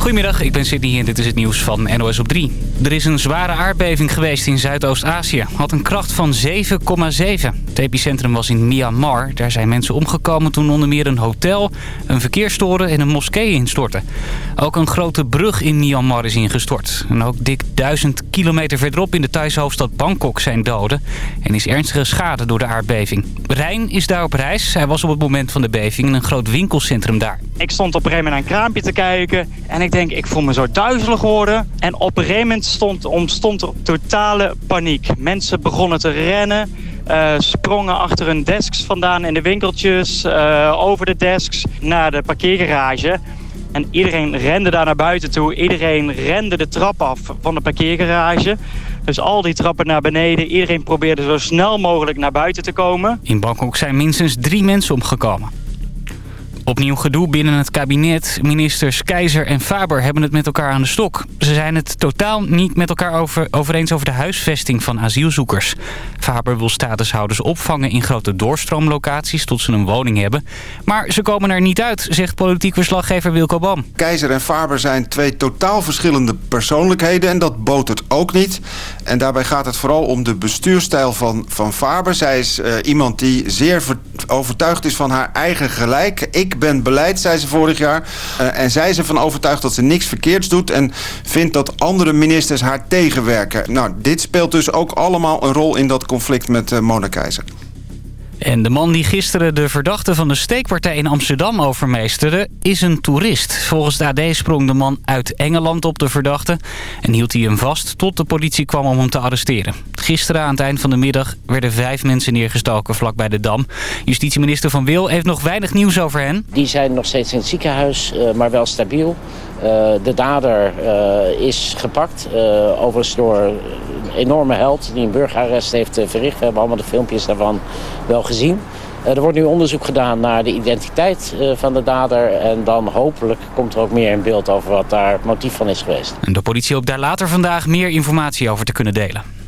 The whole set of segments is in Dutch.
Goedemiddag, ik ben Sydney en dit is het nieuws van NOS op 3. Er is een zware aardbeving geweest in Zuidoost-Azië. Had een kracht van 7,7. Het epicentrum was in Myanmar. Daar zijn mensen omgekomen toen onder meer een hotel, een verkeerstoren en een moskee instortten. Ook een grote brug in Myanmar is ingestort. En ook dik duizend kilometer verderop in de Thaise hoofdstad Bangkok zijn doden. En is ernstige schade door de aardbeving. Rijn is daar op reis. Hij was op het moment van de beving in een groot winkelcentrum daar. Ik stond op een gegeven moment naar een kraampje te kijken. En ik denk, ik voel me zo duizelig worden. En op een gegeven moment stond, ontstond er totale paniek. Mensen begonnen te rennen. eh, sprongen achter hun desks vandaan in de winkeltjes. eh, over de desks naar de parkeergarage. En iedereen rende daar naar buiten toe. Iedereen rende de trap af van de parkeergarage. Dus al die trappen naar beneden. Iedereen probeerde zo snel mogelijk naar buiten te komen. In Bangkok zijn minstens drie mensen omgekomen. Opnieuw gedoe binnen het kabinet. Ministers Keizer en Faber hebben het met elkaar aan de stok. Ze zijn het totaal niet met elkaar over, over over de huisvesting van asielzoekers. Faber wil statushouders opvangen in grote doorstroomlocaties tot ze een woning hebben. Maar ze komen er niet uit, zegt politiek verslaggever Wilco Bam. Keizer en Faber zijn twee totaal verschillende persoonlijkheden en dat botert ook niet. En daarbij gaat het vooral om de bestuurstijl van, van Faber. Zij is eh, iemand die zeer ver- overtuigd is van haar eigen gelijk. Ik ben beleid, zei ze vorig jaar. Eh, en zij is ervan overtuigd dat ze niks verkeerds doet... en vindt dat andere ministers haar tegenwerken. Nou, dit speelt dus ook allemaal een rol in dat conflict met eh, Mona Keizer. En de man die gisteren de verdachte van de steekpartij in Amsterdam overmeesterde, is een toerist. Volgens de AD sprong de man uit Engeland op de verdachte en hield hij hem vast tot de politie kwam om hem te arresteren. Gisteren aan het eind van de middag werden vijf mensen neergestoken vlakbij de Dam. Justitieminister Van Wil heeft nog weinig nieuws over hen. Die zijn nog steeds in het ziekenhuis, eh, maar wel stabiel. Eh, de dader eh, is gepakt, eh, overigens door een enorme held die een burgerarrest heeft verricht. We hebben allemaal de filmpjes daarvan wel gezien. Er wordt nu onderzoek gedaan naar de identiteit van de dader. En dan hopelijk komt er ook meer in beeld over wat daar het motief van is geweest. En de politie hoopt daar later vandaag meer informatie over te kunnen delen.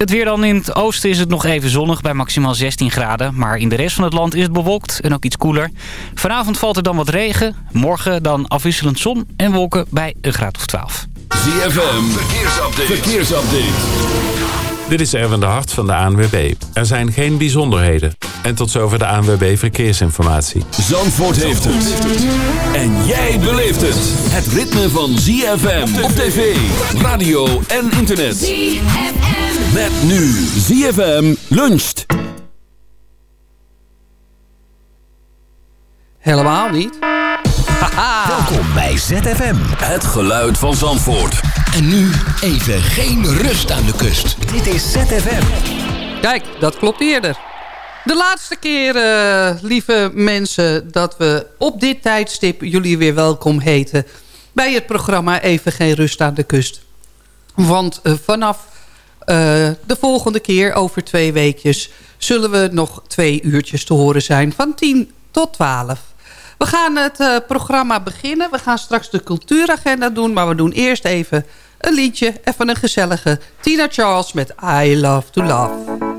Het weer dan in het oosten is het nog even zonnig bij maximaal 16 graden. Maar in de rest van het land is het bewolkt en ook iets koeler. Vanavond valt er dan wat regen. Morgen dan afwisselend zon en wolken bij een graad of 12. ZFM, verkeersupdate. verkeersupdate. Dit is Erwin de Hart van de ANWB. Er zijn geen bijzonderheden. En tot zover de ANWB Verkeersinformatie. Zandvoort heeft het. En jij beleeft het. Het ritme van ZFM op tv, radio en internet. ZFM. Met nu ZFM luncht. Helemaal niet. Welkom bij ZFM. Het geluid van Zandvoort. En nu even geen rust aan de kust. Dit is ZFM. Kijk, dat klopt eerder. De laatste keer, eh, lieve mensen, dat we op dit tijdstip jullie weer welkom heten... bij het programma Even Geen Rust aan de Kust. Want eh, vanaf de volgende keer, over twee weekjes... zullen we nog twee uurtjes te horen zijn, van 10 tot 12. We gaan het eh, programma beginnen. We gaan straks de cultuuragenda doen, maar we doen eerst even een liedje. Even een gezellige Tina Charles met I Love to Love.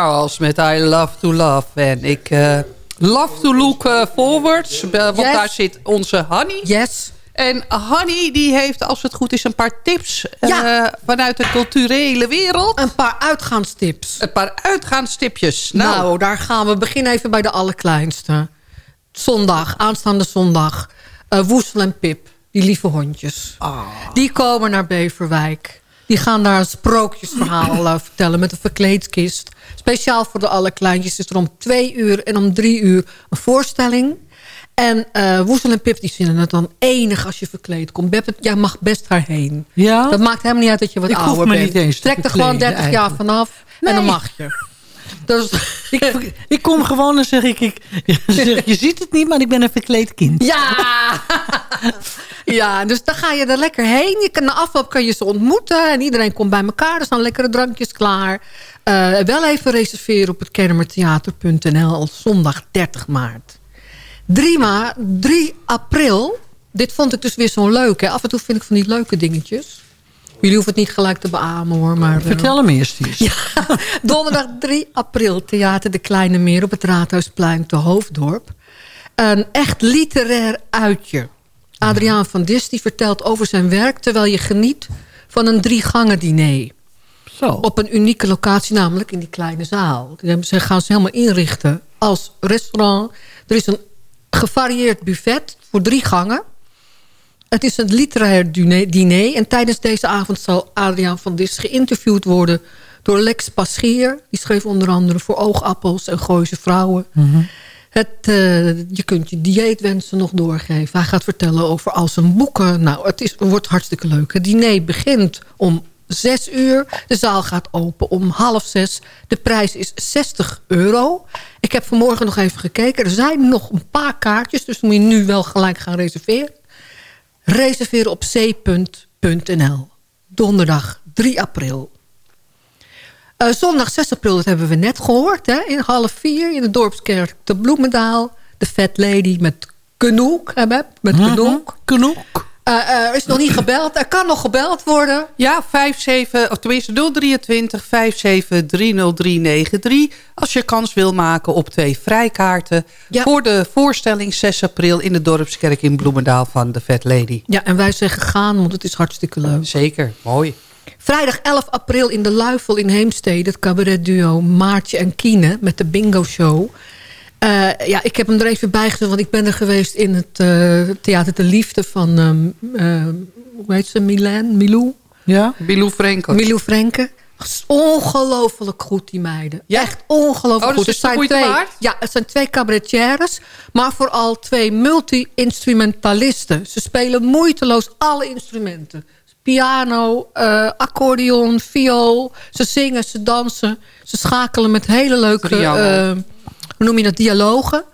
Charles met I Love to Love. En ik uh, love to look uh, forwards. Uh, want Yes. daar zit onze Honey. Yes. En Honey die heeft, als het goed is, een paar tips Ja. eh, vanuit de culturele wereld. Een paar uitgaanstips. Een paar uitgaanstipjes. Nou, Nou, daar gaan we. beginnen even bij de allerkleinste. Zondag, aanstaande zondag. eh Woesel en Pip, die lieve hondjes. Ah. Die komen naar Beverwijk. Die gaan daar een sprookjesverhaal eh, vertellen met een verkleedkist. Speciaal voor de allerkleintjes is er om twee uur en om drie uur een voorstelling. En eh Woesel en Pip die vinden het dan enig als je verkleed komt. Beb, jij mag best daarheen. Ja? Dat maakt helemaal niet uit dat je wat Ik ouder me bent. niet eens Trek er gewoon verkleden 30 jaar vanaf en dan mag je. Dus, Ik, ik kom gewoon en zeg ik, ik zeg, je ziet het niet, maar ik ben een verkleed kind. Ja! ja, dus dan ga je er lekker heen. Je kan, na afloop kan je ze ontmoeten. En iedereen komt bij elkaar. Er staan lekkere drankjes klaar. Eh, wel even reserveren op het kennemertheater.nl. Zondag 30 maart. 3, ma 3 april. Dit vond ik dus weer zo leuk. Hè. Af en toe vind ik van die leuke dingetjes. Jullie hoeven het niet gelijk te beamen hoor. Maar, Vertel hem eerst eens. ja, donderdag 3 april, Theater de Kleine Meer op het Raadhuisplein te Hoofddorp. Een echt literair uitje. Adriaan van Dis die vertelt over zijn werk... terwijl je geniet van een drie gangen diner. Zo. Op een unieke locatie, namelijk in die kleine zaal. Ze gaan ze helemaal inrichten als restaurant. Er is een gevarieerd buffet voor drie gangen. Het is een literair diner. En tijdens deze avond zal Adriaan van Dis geïnterviewd worden... door Lex Paschier. Die schreef onder andere voor Oogappels en Gooise Vrouwen. Het, eh, je kunt je dieetwensen nog doorgeven. Hij gaat vertellen over al zijn boeken. Nou, het is, wordt hartstikke leuk. Het diner begint om zes uur. De zaal gaat open om half zes. De prijs is 60 euro. Ik heb vanmorgen nog even gekeken. Er zijn nog een paar kaartjes. Dus moet je nu wel gelijk gaan reserveren. Reserveren op c.nl. Donderdag 3 april. Eh, zondag 6 april, dat hebben we net gehoord. Hè? In half vier in de Dorpskerk de Bloemendaal. De Fat Lady met Kenoek. Met Kenoek. Knoek. Eh, eh, er is nog niet gebeld. Er kan nog gebeld worden. ja, 57, of tenminste 023 57 30393. Als je kans wil maken op twee vrijkaarten... Ja. voor de voorstelling 6 april in de Dorpskerk in Bloemendaal van de Fat Lady. Ja, en wij zeggen gaan, want het is hartstikke leuk. Zeker, mooi. Vrijdag 11 april in de Luifel in Heemstede... het cabaretduo Maartje en Kiene met de bingo show. Eh, ja, ik heb hem er even bij gezet, want ik ben er geweest in het eh, Theater de Liefde van... ehm, eh, hoe heet ze? Milan? Milou? Ja? Bilou Frenkel. Milou Frenke. Ongelooflijk goed, die meiden. Ja? Echt ongelooflijk Oh, dus goed. is het moeite twee, waard? Ja, het zijn twee cabaretières. Maar vooral twee multi-instrumentalisten. Ze spelen moeiteloos alle instrumenten. Piano, eh, accordeon, viool. Ze zingen, ze dansen. Ze schakelen met hele leuke... eh, hoe noem je dat? Dialogen.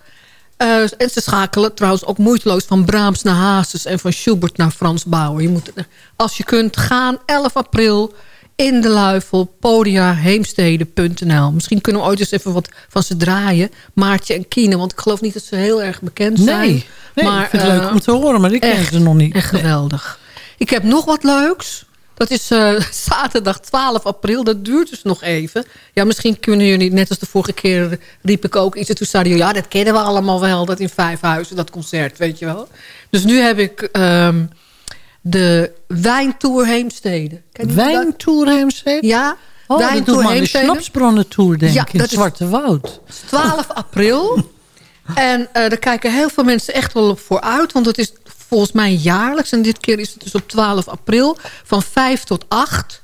Eh, en ze schakelen trouwens ook moeiteloos van Brahms naar Hazes... en van Schubert naar Frans Bauer. Je moet, als je kunt gaan, 11 april in de Luifel, podia, heemstede.nl. Misschien kunnen we ooit eens even wat van ze draaien. Maartje en Kiene, want ik geloof niet dat ze heel erg bekend zijn. Nee, nee maar, ik vind het eh, leuk om te horen, maar ik ken ze nog niet. Echt geweldig. Ik heb nog wat leuks. Dat is eh, zaterdag 12 april. Dat duurt dus nog even. Ja, misschien kunnen jullie, net als de vorige keer... riep ik ook iets en toen zeiden jullie... ja, dat kennen we allemaal wel, dat in Vijfhuizen, dat concert, weet je wel. Dus nu heb ik ehm, de Wijntour Heemstede. Dat? Wijntour Heemstede? Ja, Oh, dat doet me aan de denken Ja, in dat het Zwarte Woud. 12 april. en eh daar kijken heel veel mensen echt wel op vooruit. Want het is volgens mij jaarlijks. En dit keer is het dus op 12 april. Van 5 tot 8.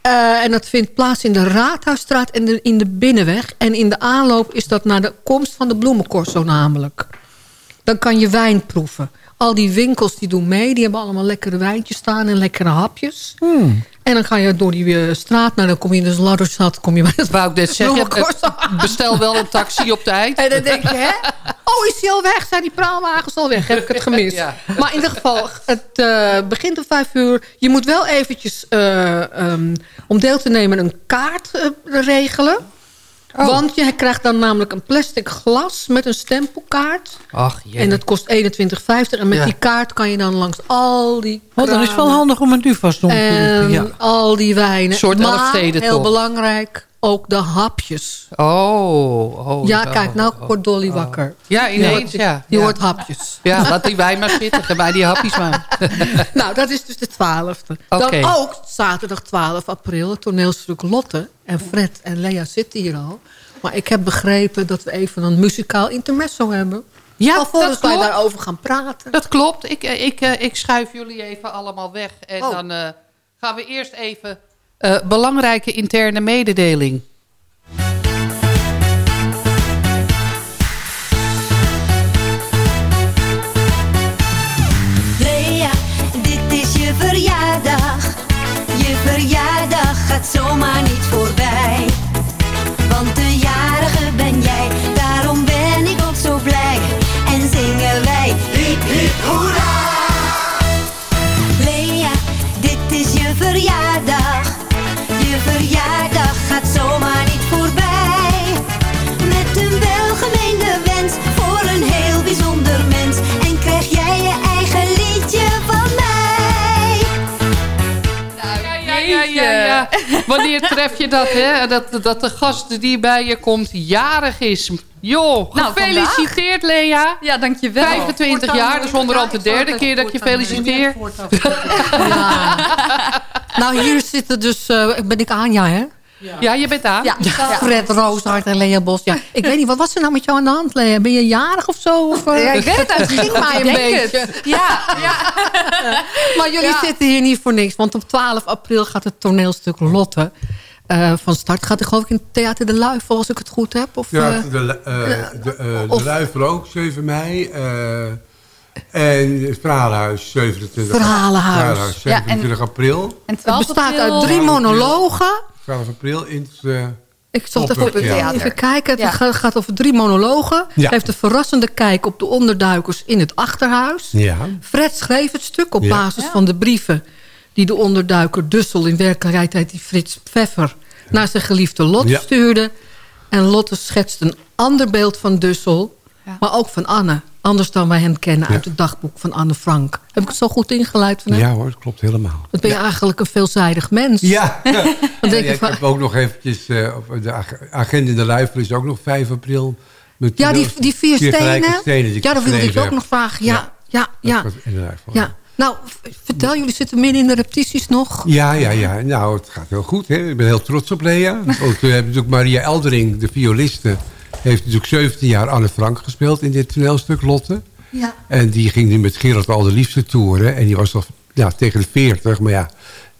Eh, en dat vindt plaats in de Raadhuisstraat en in de Binnenweg. En in de aanloop is dat naar de komst van de bloemencorso namelijk. Dan kan je wijn proeven. Al die winkels die doen mee. Die hebben allemaal lekkere wijntjes staan en lekkere hapjes. En dan ga je door die eh, straat. Nou, dan kom je in de Ladderstad. Kom je bij het Wou ik zeggen, eh, bestel wel een taxi op tijd. En dan denk je, hè? Oh, is hij al weg? Zijn die praalwagens al weg? Heb ik het gemist? Ja. Maar in ieder geval, het eh, begint om vijf uur. Je moet wel eventjes, eh, ehm, om deel te nemen, een kaart regelen. Oh. Want je krijgt dan namelijk een plastic glas met een stempelkaart. Ach, jee. En dat kost 21,50. En met Ja. die kaart kan je dan langs al die Oh, dan is het wel handig om het nu vast te roepen. En Ja. al die wijnen. Een soort maar, heel toch? belangrijk, ook de hapjes. Oh, oh. ja, zo. kijk, nou wordt Dolly wakker. Ja, ineens, ja. Je ja. hoort hapjes. Ja, laat die wijn maar zitten. Ga bij die hapjes maar. nou, dat is dus de 12e. Oké. Dan ook zaterdag 12 april het toneelstuk Lotte. En Fred en Lea zitten hier al. Maar ik heb begrepen dat we even een muzikaal intermezzo hebben. Ja, Alvorens dat wij daarover gaan praten. Dat klopt. Ik, eh, ik, eh, ik schuif jullie even allemaal weg. En Oh. dan eh, gaan we eerst even... eh, belangrijke interne mededeling. Lea, dit is je verjaardag. Je verjaardag gaat zomaar niet voorbij. Want de jarige ben jij, daarom ben ik ook zo blij. En zingen wij hip hip hoera. Ja. Wanneer tref je dat, hè? Dat, dat de gast die bij je komt jarig is. Joh, Nou, gefeliciteerd Lea. Ja, dankjewel. 25 jaar, dus onderhand de derde keer dat ik je feliciteer. Ja. nou, hier zitten dus... eh, ben ik Anja, hè? Ja, je bent aan. Ja, Fred Rooshart en Lea Bos. Ja. Ik weet niet, wat was er nou met jou aan de hand, Lea? Ben je jarig of zo? Of, eh? Ja, ik weet het Het eigenlijk ging mij Ik een denk beetje. het. Ja, ja. Maar jullie Ja. zitten hier niet voor niks. Want op 12 april gaat het toneelstuk Lotte eh, van start. Gaat er geloof ik in het Theater de Luifel, als ik het goed heb? Of, Ja, eh, de, eh de, of- de Luifel ook, 7 mei. En het Verhalenhuis, 27, Verhalenhuis. Verhalenhuis, Ja, en- 27 april. En het 12 bestaat april- uit drie monologen. 12 april in het... eh, Ik zat even, even kijken. Het Ja. gaat- over drie monologen. Ja. Heeft een verrassende kijk op de onderduikers in het achterhuis. ja. Fred schreef het stuk op Ja. basis van de brieven... die de onderduiker Dussel in werkelijkheid die Frits Pfeffer... naar zijn geliefde Lotte Ja. stuurde. En Lotte schetst een ander beeld van Dussel... Ja. maar ook van Anne. Anders dan wij hem kennen uit het dagboek van Anne Frank. Heb ik het zo goed ingeleid van hem? ja hoor, dat klopt helemaal. Dan ben je eigenlijk een veelzijdig mens. Ja, denk ik heb ook nog eventjes... eh, op de ag- agenda in de Luifel is ook nog 5 april. Met ja, die, die vier stenen. stenen die ik ja, dat wilde ik ook nog vragen. Ja, ja, ja. Ja. Nou, vertel, jullie zitten midden in de repetities nog. Ja, ja, ja. Nou, het gaat heel goed. Hè. Ik ben heel trots op Lea. Ook, we hebben natuurlijk Maria Eldering, de violiste... heeft natuurlijk 17 jaar Anne Frank gespeeld in dit toneelstuk, Lotte. Ja. En die ging nu met Gerard al de liefste toeren. En die was al ja, tegen de 40. Maar ja,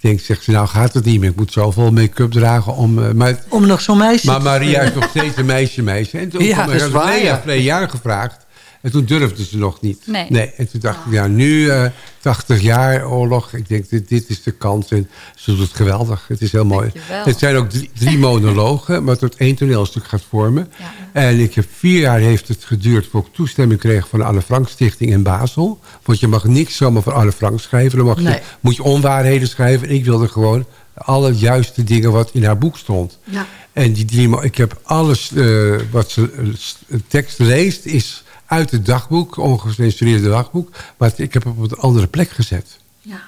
denk, zegt ze, nou gaat het niet meer. Ik moet zoveel make-up dragen om... eh, maar, Om nog zo'n meisje maar Maria is nog steeds een meisje, meisje. En toen Ja, kwam er jaar gevraagd. En toen durfde ze nog niet. Nee. En toen dacht ik, ja, nu eh 80 jaar oorlog. Ik denk, dit, dit is de kans. En ze doet het geweldig. Het is heel mooi. Dankjewel. Het zijn ook drie, drie monologen, wat tot één toneelstuk gaat vormen. Ja. En ik heb vier jaar heeft het geduurd voor ik toestemming kreeg van de Anne Frank Stichting in Basel. Want je mag niks zomaar van Anne Frank schrijven. Dan mag je, Nee. moet je onwaarheden schrijven. En ik wilde gewoon alle juiste dingen wat in haar boek stond. Ja. En die drie, ik heb alles eh, wat ze eh, tekst leest, is uit het dagboek, ongecensureerde dagboek. Maar ik heb het op een andere plek gezet. Ja.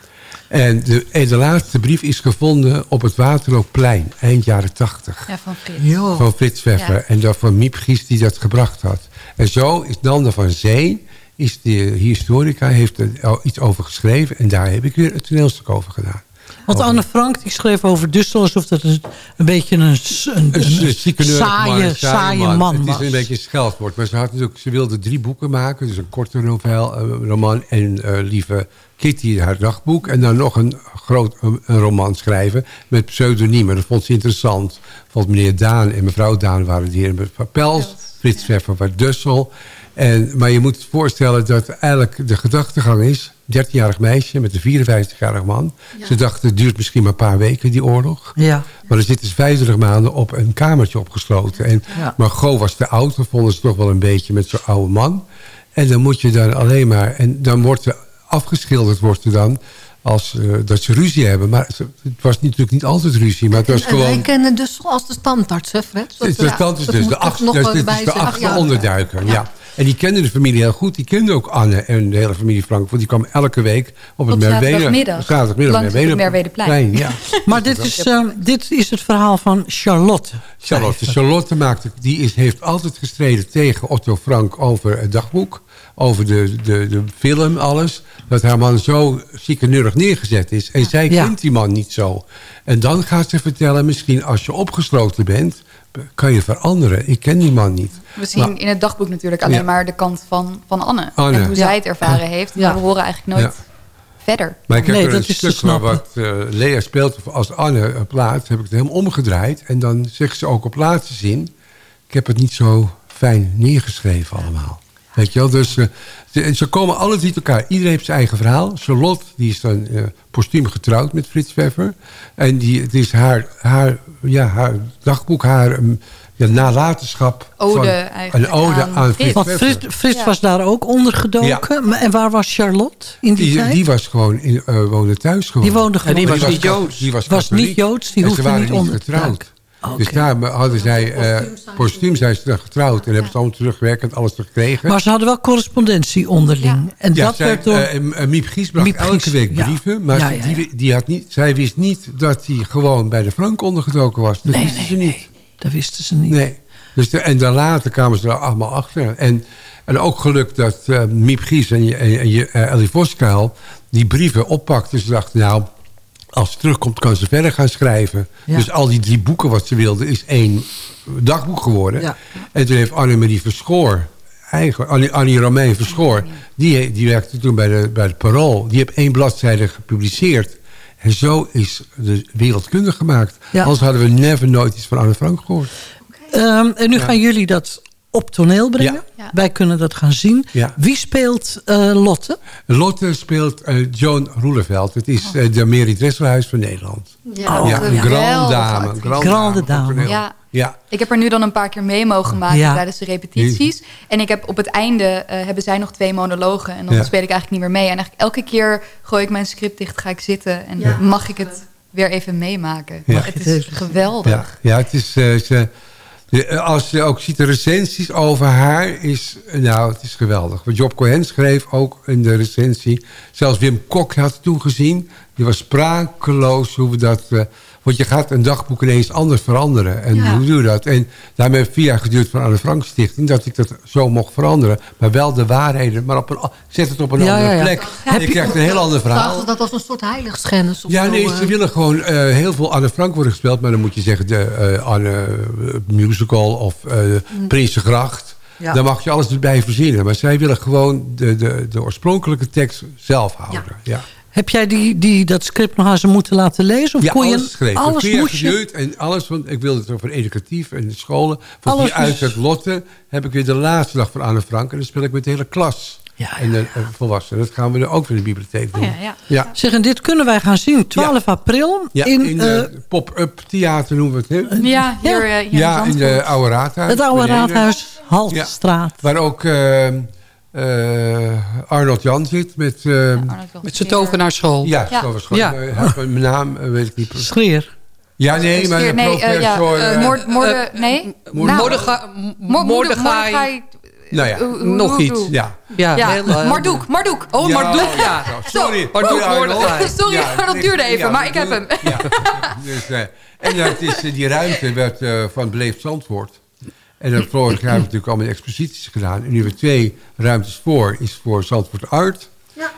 En de, en de laatste brief is gevonden op het Waterloopplein, eind jaren tachtig. Ja, van Frits. Jo. Van Frits. Ja. En dat van Miep Gies die dat gebracht had. En zo is Nanda van Zee, is de historica, heeft er al iets over geschreven. En daar heb ik weer het toneelstuk over gedaan. Want Anne Frank die schreef over Dussel alsof dat een, beetje een, een, saaie, saaie man, Het was. is een beetje een scheldwoord. Maar ze, had natuurlijk, ze wilde drie boeken maken. Dus een korte novel, een roman en eh, lieve Kitty, haar dagboek. En dan nog een groot een, een roman schrijven met pseudoniemen. Dat vond ze interessant. Vond meneer Daan en mevrouw Daan waren die heren van Pels. Frits Pfeffer was Dussel. En, maar je moet voorstellen dat eigenlijk de gedachtegang is... 13-jarig meisje met een 54-jarig man. Ze dachten, het duurt misschien maar een paar weken, die oorlog. Ja. Maar dan zitten ze 25 maanden op een kamertje opgesloten. En Ja. Margot was te oud. Dat vonden ze toch wel een beetje met zo'n oude man. En dan moet je dan alleen maar... En dan wordt er afgeschilderd wordt er dan... Als, eh, dat ze ruzie hebben. Maar ze- het was natuurlijk niet altijd ruzie. Maar het was En wij gewoon... kennen dus als de standaard, hè Fred? De dat dus de nog dus dit is de achtste onderduiker. Ja. En die kende de familie heel goed. Die kende ook Anne en de hele familie Frank. Want die kwam elke week op het Op Merwede. zaterdagmiddag. Zaterdagmiddag. Langs het Merwedeplein. Ja. Maar dit is, eh, dit is het verhaal van Charlotte. Charlotte. Charlotte maakte, die is, heeft altijd gestreden tegen Otto Frank over het dagboek. Over de, de, de film, alles. Dat haar man zo ziekeneurig neergezet is. En zij Ja. kent die man niet zo. En dan gaat ze vertellen, misschien als je opgesloten bent... kan je veranderen. Ik ken die man niet. We zien Maar- in het dagboek natuurlijk alleen Ja. maar de kant van, van Anne. Anne. En hoe Ja. zij het ervaren heeft. Ja. Maar we horen eigenlijk nooit verder. Maar ik heb Nee, er dat een stuk waar wat eh, Lea speelt als Anne op plaats, heb ik het helemaal omgedraaid. En dan zegt ze ook op laatste zin, ik heb het niet zo fijn neergeschreven allemaal. Weet je wel, dus eh, ze, ze komen alle drie elkaar. Iedereen heeft zijn eigen verhaal. Charlotte, die is dan eh postuum getrouwd met Frits Pfeffer. En die, het is haar, haar, ja, haar dagboek, haar um, ja, nalatenschap. Ode van, eigenlijk Een ode aan aan, Frits. Frits Want. Frits, Frits Ja. was daar ook ondergedoken. Maar- En waar was Charlotte in die, Die, tijd? die was gewoon in, eh, woonde thuis gewoon. Die woonde gewoon. die was niet ka- Joods. Die was, Was niet Joods, die En hoefde ze waren niet niet getrouwd. Dus daar hadden zij eh postuum zijn ze dan getrouwd. En hebben ze allemaal teruggewerkt alles gekregen. Maar ze hadden wel correspondentie onderling. En ja, dat zij, werd door... eh, eh, Miep Gies bracht Miep elke Gies, week ja. brieven. Maar Ja, ze- ja, Die, die had niet, zij wist niet dat hij gewoon bij de Frank ondergedoken was. Dat nee, wisten nee, ze niet. nee, dat wisten ze niet. Nee. Dus de, en dan later kwamen ze er allemaal achter. En, en ook geluk dat eh, Miep Gies en, je- en, en je, eh, Ellie Voskuil die brieven oppakten. Ze dachten, nou, als ze terugkomt kan ze verder gaan schrijven. Ja. Dus al die drie boeken wat ze wilde is één dagboek geworden. Ja. En toen heeft Annemarie Verschoor, eigen, Annie, Annie Romein Verschoor... Die, die werkte toen bij de, bij de Parool. Die heeft één bladzijde gepubliceerd. En zo is de wereldkunde gemaakt. Ja. Anders hadden we never nooit iets van Anne Frank gehoord. Ehm, en nu gaan jullie dat op toneel brengen. Ja. Ja. Wij kunnen dat gaan zien. Ja. Wie speelt eh, Lotte? Lotte speelt eh, Joan Roeleveld. Het is eh, de Mary Dresselhuis van Nederland. Ja, ja, een grande dame. actrice. Een grande, Grande dame. Ja. ja. Ik heb er nu dan een paar keer mee mogen maken Ja. tijdens de repetities. En ik heb op het einde eh, hebben zij nog twee monologen. En dan Ja. speel ik eigenlijk niet meer mee. En eigenlijk elke keer gooi ik mijn script dicht, ga ik zitten. En Ja. mag ik het weer even meemaken. Ja. Het is geweldig. Ja, ja het is... eh, ze, eh, als je ook ziet de recensies over haar, is, eh, nou, het is geweldig. Want Job Cohen schreef ook in de recensie. Zelfs Wim Kok had het toen gezien. Die was sprakeloos hoe we dat... want je gaat een dagboek ineens anders veranderen. En Ja. hoe doe je dat? En daarmee heeft vier jaar geduurd van Anne Frank Stichting... dat ik dat zo mocht veranderen. Maar wel de waarheden. Maar op een, zet het op een Ja, andere ja, ja. plek. En je krijgt een heel ander verhaal. Dat als een soort heiligschennis? Of Ja, nee, eh? ze willen gewoon eh, heel veel Anne Frank worden gespeeld. Maar dan moet je zeggen de eh, Anne musical of uh, Prinsengracht. Ja. Dan mag je alles erbij verzinnen. Maar zij willen gewoon de, de, de oorspronkelijke tekst zelf houden. Ja, Heb jij die, die, dat script nog aan ze moeten laten lezen? Of ja kon je, alles geschreven. Alles moest je? en alles. Want ik wilde het over educatief en de scholen. Van Alles die uit het Lotte heb ik weer de laatste dag van Anne Frank. En dan speel ik met de hele klas. Ja, En de eh, volwassenen. Dat gaan we er ook in de bibliotheek doen. Oh ja, ja. ja. Zeg, en dit kunnen wij gaan zien. 12 april. Ja, in, in, eh, de pop-up theater noemen we het. Hè? Ja, hier, eh, hier Ja, in in de oude raadhuis. het oude raadhuis, Haltstraat. Waar ook eh, eh, Arnold Jan zit met... Arnold wil Met zijn tovenaarschool. ja, Ja. het. Ja. Eh, mijn naam, weet ik niet. precies. Schreer. Ja, nee, maar de Nee, ja, professor... eh, Moord- moorde- nee? Nou. Mordechai- nou ja, Nog hoe- iets. hoe- ja. Ja, Ja, heel, eh, Mardoek, Mardoek. Oh, Ja, Mardoek, ja. Sorry. Sorry, Arnold. Mordechai. Sorry, Ja, dat duurde even, ja, maar ik heb hem. Ja, dus, eh, en dat is, die ruimte werd eh, van Beleefd Zandvoort. En dan vorig jaar hebben we natuurlijk allemaal exposities gedaan. En nu hebben we twee ruimtes voor. Is voor Zandvoort Art.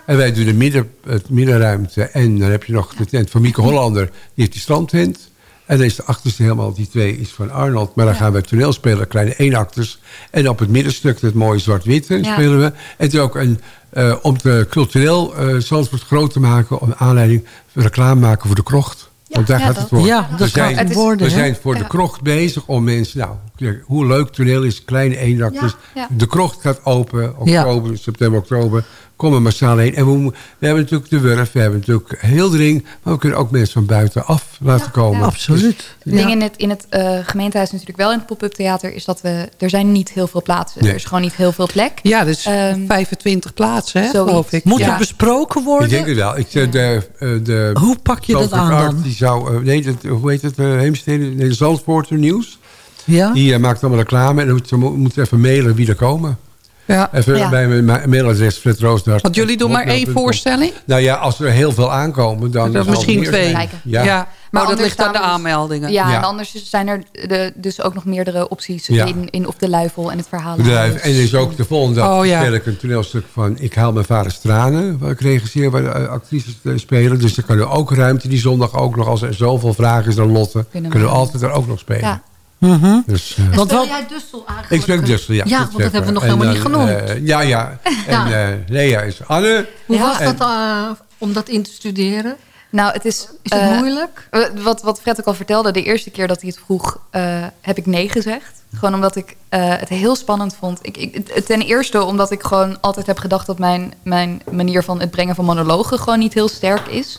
En wij doen de midden, het middenruimte. En dan heb je nog de tent van Mieke Hollander. Die heeft die strandtent. En dan is de achterste helemaal, die twee is van Arnold. Maar dan gaan wij toneel spelen, kleine eenakters. En op het middenstuk, dat mooie zwart-witte, Ja. spelen we. En het is ook een, eh, om het cultureel eh Zandvoort groot te maken... om aanleiding reclame maken voor de krocht. Want daar ja, gaat dat. het voor. Ja, dat we zijn, gaat het worden. we zijn voor de krocht bezig om mensen... Nou, hoe leuk toneel is, kleine eendakters. Ja. De krocht gaat open, Ja. oktober, september, oktober. Kom er massaal heen. En we, hebben natuurlijk de Wurf, we hebben natuurlijk Hildering... maar we kunnen ook mensen van buitenaf laten komen. ja. Absoluut. Het ding in het, in het eh, gemeentehuis natuurlijk wel in het pop-up theater... is dat we... Er zijn niet heel veel plaatsen. Nee. Er is gewoon niet heel veel plek. Ja, dus Ehm, 25 plaatsen, hè, zoiets. geloof ik. Moet ja. het besproken Ik worden? denk het wel. Ik, zeg, de, eh, de, Hoe pak je dat Zandvoort aan Art, dan? Die zou, eh, nee, dat, hoe heet het? Uh, Heemstede, nee, de Zandvoorter Nieuws. Ja? Die maakt allemaal reclame. En dan moet, moeten even mailen wie er komen. Ja. Even Ja. bij mijn ma- mailadres Fred Roosdart. Want jullie doen maar één voorstelling? Nou ja, als er heel veel aankomen, dan... Dat misschien twee. Ja. Ja. Maar dat anders ligt aan de dus- aanmeldingen. Ja, Ja. en anders zijn er de, dus ook nog meerdere opties Ja. in, in of de luifel en het verhaal. En er is ook de volgende dag Oh, ja. speel ik een toneelstuk van Ik haal mijn vader tranen. Waar ik regisseer, waar de eh, actrices eh, spelen. Dus er kan er ook ruimte die zondag ook nog. Als er zoveel vragen is dan Lotte. Kunnen Kunnen we- we altijd er ook nog spelen. Ja. Dus, eh, Want jij Dussel eigenlijk? ik spreek Dussel, ja. Ja, want dat hebben we nog zeggen. helemaal niet genoemd. eh, ja, ja. En Ja. eh, Lea is Anne. Hoe was En- dat eh, om dat in te studeren? Nou, het is... Is het eh, moeilijk? eh, Wat, wat Fred ook al vertelde, de eerste keer dat hij het vroeg, eh, heb ik nee gezegd. Gewoon omdat ik eh, het heel spannend vond. Ik, ik, het- ten eerste omdat ik gewoon altijd heb gedacht dat mijn, mijn manier van het brengen van monologen gewoon niet heel sterk is.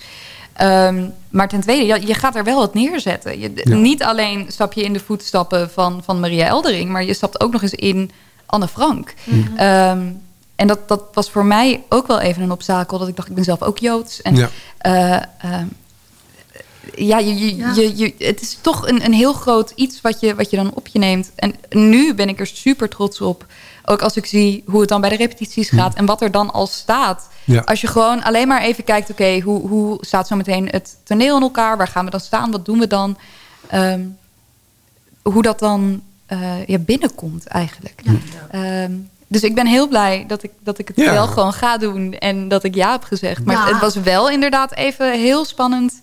Ehm, maar ten tweede, je gaat er wel wat neerzetten. Je, Ja. Niet alleen stap je in de voetstappen van, van Maria Eldering, maar je stapt ook nog eens in Anne Frank. Mhm. Ehm, en dat, dat was voor mij ook wel even een obstakel. Dat ik dacht, ik ben zelf ook Joods. En Ja. eh, ehm, ja, je, je, Je, je, het is toch een, een heel groot iets wat je, wat je dan op je neemt. En nu ben ik er super trots op. Ook als ik zie hoe het dan bij de repetities gaat en wat er dan al staat. Ja. Als je gewoon alleen maar even kijkt, oké, hoe, hoe staat zo meteen het toneel in elkaar? Waar gaan we dan staan? Wat doen we dan? Ehm, hoe dat dan eh, ja, binnenkomt eigenlijk. Ehm, dus ik ben heel blij dat ik, dat ik het Ja. wel gewoon ga doen en dat ik ja heb gezegd. Maar Ja. het was wel inderdaad even heel spannend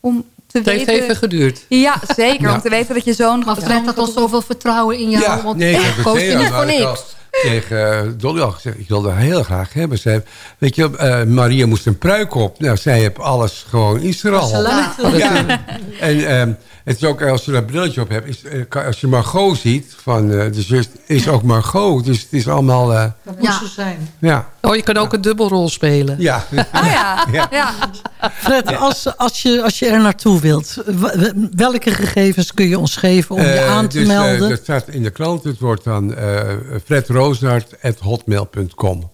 om te Het heeft weten... even geduurd. Ja, zeker. Ja. Om te weten dat je zo'n... Maar had al zoveel vertrouwen in jou. Ja, want nee, ik heb het niet voor niks. tegen eh, Dolly al gezegd. Ik wilde haar heel graag hebben. Ze heeft, weet je, eh, Maria moest een pruik op. Nou, zij heeft alles gewoon is al. Ja. Ja. En ehm, het is ook, als je dat brilletje op hebt, is, eh, als je Margot ziet van eh, de zus, is ook Margot. Dus het is allemaal, eh, Dat moest ze zijn. ja. Oh, je kan ook een dubbelrol spelen. Ja. Ah ja, Ja. ja. Fred, als, als, je, als je er naartoe wilt, welke gegevens kun je ons geven om je Eh, aan te dus, eh, melden? dat staat in de krant. Het wordt dan uh.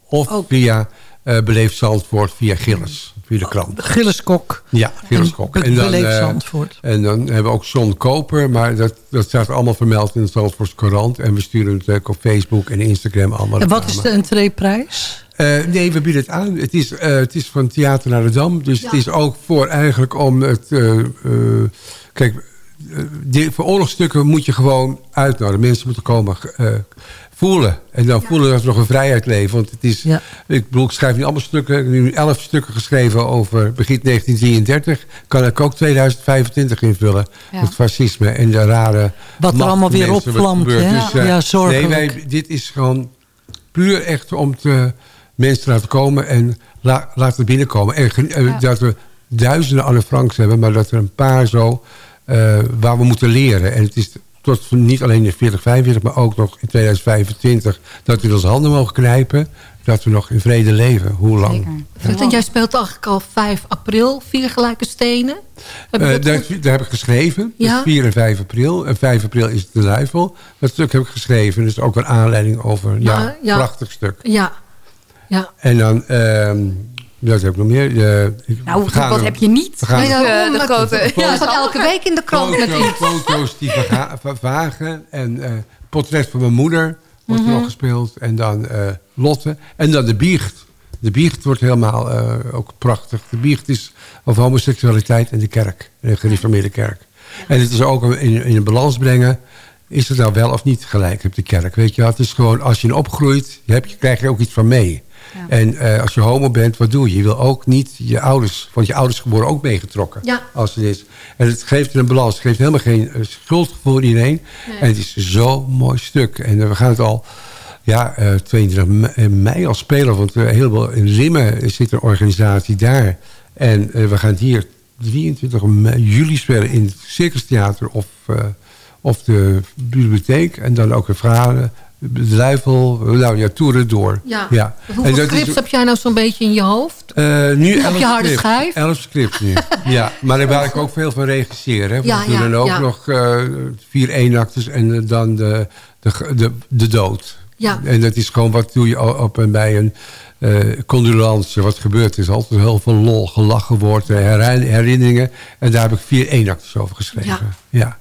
Of via uh, Beleef Zandvoort via Gilles. Via de krant. Gilles Kok. Ja, Gilles Kok. Be- Beleef eh, Zandvoort. En dan hebben we ook John Koper. Maar dat, dat staat allemaal vermeld in de Zandvoortse Courant. En we sturen het ook op Facebook en Instagram allemaal. En wat is de entreeprijs? Eh, nee, we bieden het aan. Het is, eh, het is van Theater naar de Dam. Dus het is ook voor eigenlijk om het... eh, kijk, die, voor oorlogstukken moet je gewoon uitnodigen. Mensen moeten komen voelen. En dan voelen dat we nog een vrijheid leven. Want het is... Ik bedoel, ik schrijf nu allemaal stukken. Ik heb nu elf stukken geschreven over begin 1933. Kan ik ook 2025 invullen. Ja. Het fascisme en de rare... Wat er allemaal weer opvlamt? Dus, Ja, zorgelijk. Nee, wij, dit is gewoon puur echt om te, mensen te laten komen en la, laten binnenkomen. En eh, dat we duizenden Anne Franks hebben, maar dat er een paar zo eh, waar we moeten leren. En het is tot niet alleen in 4045, maar ook nog in 2025 dat we onze handen mogen knijpen. Dat we nog in vrede leven. Hoe lang? En jij speelt eigenlijk al 5 april, vier gelijke stenen. Heb Eh, dat daar, heb ik geschreven. Ja. Dus 4 en 5 april. En 5 april is het de Luifel. Dat stuk heb ik geschreven. Dus ook een aanleiding over... Ja, Maar, ja. prachtig stuk. Ja. Ja. En dan... ehm dat heb ik nog meer. Eh, ik- Nou, gaan wat heb je niet? We gaan Nee, de grote- Ja, staat elke week in de krant met foto's, iets. foto's die vervagen. En eh portret van mijn moeder wordt er Mhm. nog gespeeld. En dan eh, Lotte. En dan de biecht. De biecht wordt helemaal eh, ook prachtig. De biecht is over homoseksualiteit en de kerk. De gereformeerde kerk. En het is ook in, in een balans brengen. Is het nou wel of niet gelijk op de kerk? Weet je, het is gewoon als je opgroeit, heb je, krijg je ook iets van mee. En eh, als je homo bent, wat doe je? Je wil ook niet je ouders, want je ouders worden ook meegetrokken. Ja. Als het is. En het geeft een balans. Het geeft helemaal geen eh, schuldgevoel in iedereen. Nee. En het is zo'n mooi stuk. En eh, we gaan het al ja, eh 22 me- eh, mei al spelen. Want uh, heel veel in Limmen zit een organisatie daar. En we gaan het hier 23 mei- juli spelen in het Circus Theater of, of de bibliotheek. En dan ook een verhalen. De Luifel, nou ja, toeren door. Ja. ja. Hoeveel En dat is- scripts heb jij nou zo'n beetje in je hoofd? eh, nu Op elf je harde scripts. schijf? Elf scripts nu. ja, maar daar waar ik ook veel van regisseren. hè. We Ja, doen ja, dan ook ja. nog eh, vier eenakters en eh, dan de, de, de, de dood. Ja. En dat is gewoon wat doe je op en bij een condolence. Wat gebeurt is altijd heel veel lol, gelachen wordt, herin- herinneringen. En daar heb ik vier eenakters over geschreven. Ja.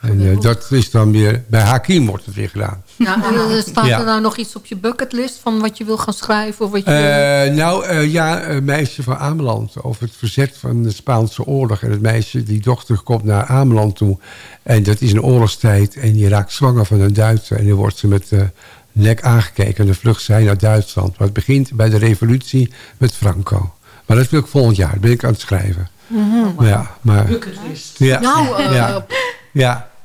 En eh, dat is dan weer, bij Hakim wordt het weer gedaan. Ja, en, eh, staat Ja. er nou nog iets op je bucketlist van wat je wil gaan schrijven? Of wat je Eh, nou eh, ja, een meisje van Ameland. Over het verzet van de Spaanse oorlog. En het meisje, die dochter komt naar Ameland toe. En dat is een oorlogstijd. En die raakt zwanger van een Duitser. En dan wordt ze met de nek aangekeken. En dan vlucht zij naar Duitsland. Maar het begint bij de revolutie met Franco. Maar dat wil ik volgend jaar. Dat ben ik aan het schrijven. Mhm. Ja, maar... Ja, Nou, eh, ja, ja.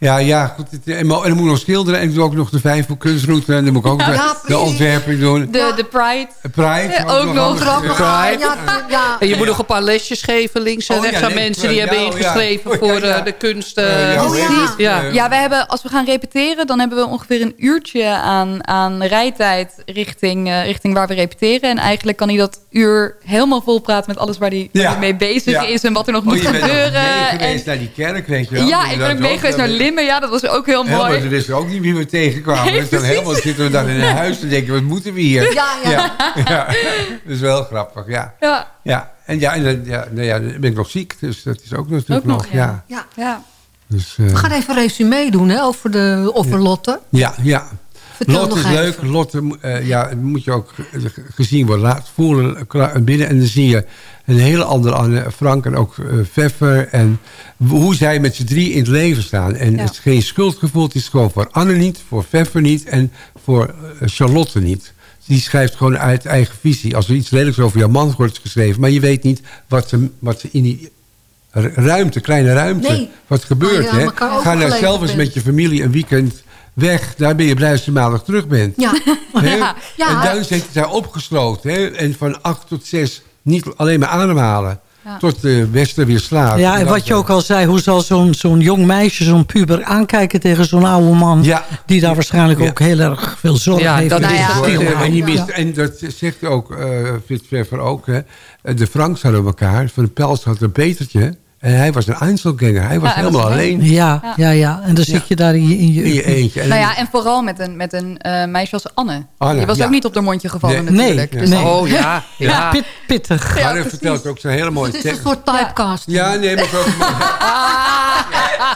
Ja, ja, goed. En dan moet ik nog schilderen. En ik doe ook nog de vijfhoek kunstruute. En dan moet ik ook Ja, de, ontwerping doen. De, de Pride. Pride. Ja, ook nog. Pride. ja, ja. En je moet nog een paar lesjes geven links en Oh, ja, rechts aan nee, mensen die hebben oh, ingeschreven Oh, ja, voor ja. eh, de kunst. Eh, eh, ja, Oh, ja. precies. Ja. Ja, we hebben, als we gaan repeteren, dan hebben we ongeveer een uurtje aan, aan rijtijd richting, richting waar we repeteren. En eigenlijk kan hij dat uur helemaal vol praten met alles waar hij, waar Ja. hij mee bezig Ja. is en wat er nog Oh, moet je bent ook gebeuren. mee geweest En- naar die kerk, weet je wel. ja, ik ben ook mee geweest naar Ja, dat was ook heel Ja, maar mooi. we wisten ook niet wie we tegenkwamen. Nee, dus dan helemaal zitten we dan in een huis en denken, wat moeten we hier? Ja, ja. ja. ja. Dat is wel grappig, ja. Ja, Ja, en ja, en, dan- ja, nou ja, ben ik nog ziek, dus dat is ook natuurlijk Ook nog, nog. ja. Ja, Ja. ja. dus, eh, We gaan even een resume doen hè, over, de, over Lotte. ja, ja. Vertel Lotte is even. leuk. Lotte eh, ja, moet je ook eh, gezien worden. Laat voelen binnen. En dan zie je een hele andere Anne Frank en ook eh, Pfeffer. En hoe zij met z'n drie in het leven staan. En Ja. het is geen schuldgevoel. Het is gewoon voor Anne niet, voor Pfeffer niet en voor eh, Charlotte niet. Die schrijft gewoon uit eigen visie. Als er iets lelijks over jouw man wordt geschreven... maar je weet niet wat ze, wat ze in die ru- ruimte, kleine ruimte... Nee. wat gebeurt. Aan hè? Ga nou zelf eens met je familie een weekend weg. Daar ben je blij als je maandag terug bent. Ja. Ja. En dan zitten zij opgesloten. Hè? En van acht tot zes niet alleen maar ademhalen. Ja. Tot de westen weer slaat. Ja, en wat je ook al zei, hoe zal zo'n zo'n jong meisje, zo'n puber aankijken tegen zo'n oude man... Ja. die daar waarschijnlijk Ja. ook heel erg veel zorg Ja, heeft. dat en is En, houdt. en, mist, dat zegt ook uh, Fitzpfeffer ook. Hè? De Franks hadden elkaar. Van de Pels had een Petertje. En hij was een Einzelganger. Hij was Ja, hij was helemaal alleen. alleen. Ja, Ja. ja, ja. En dan zit je daar in je, in je, In je eentje. En Nou ja, en vooral met een, met een eh, meisje als Anne. Anne, Die was ja. ook niet op haar mondje gevallen Nee. natuurlijk. Nee, Dus nee. Oh ja, ja. ja, pit, pittig. Ja, Anne vertelt ook zo'n hele mooie Het is een tekst. soort typecast. Ja, nee, maar ook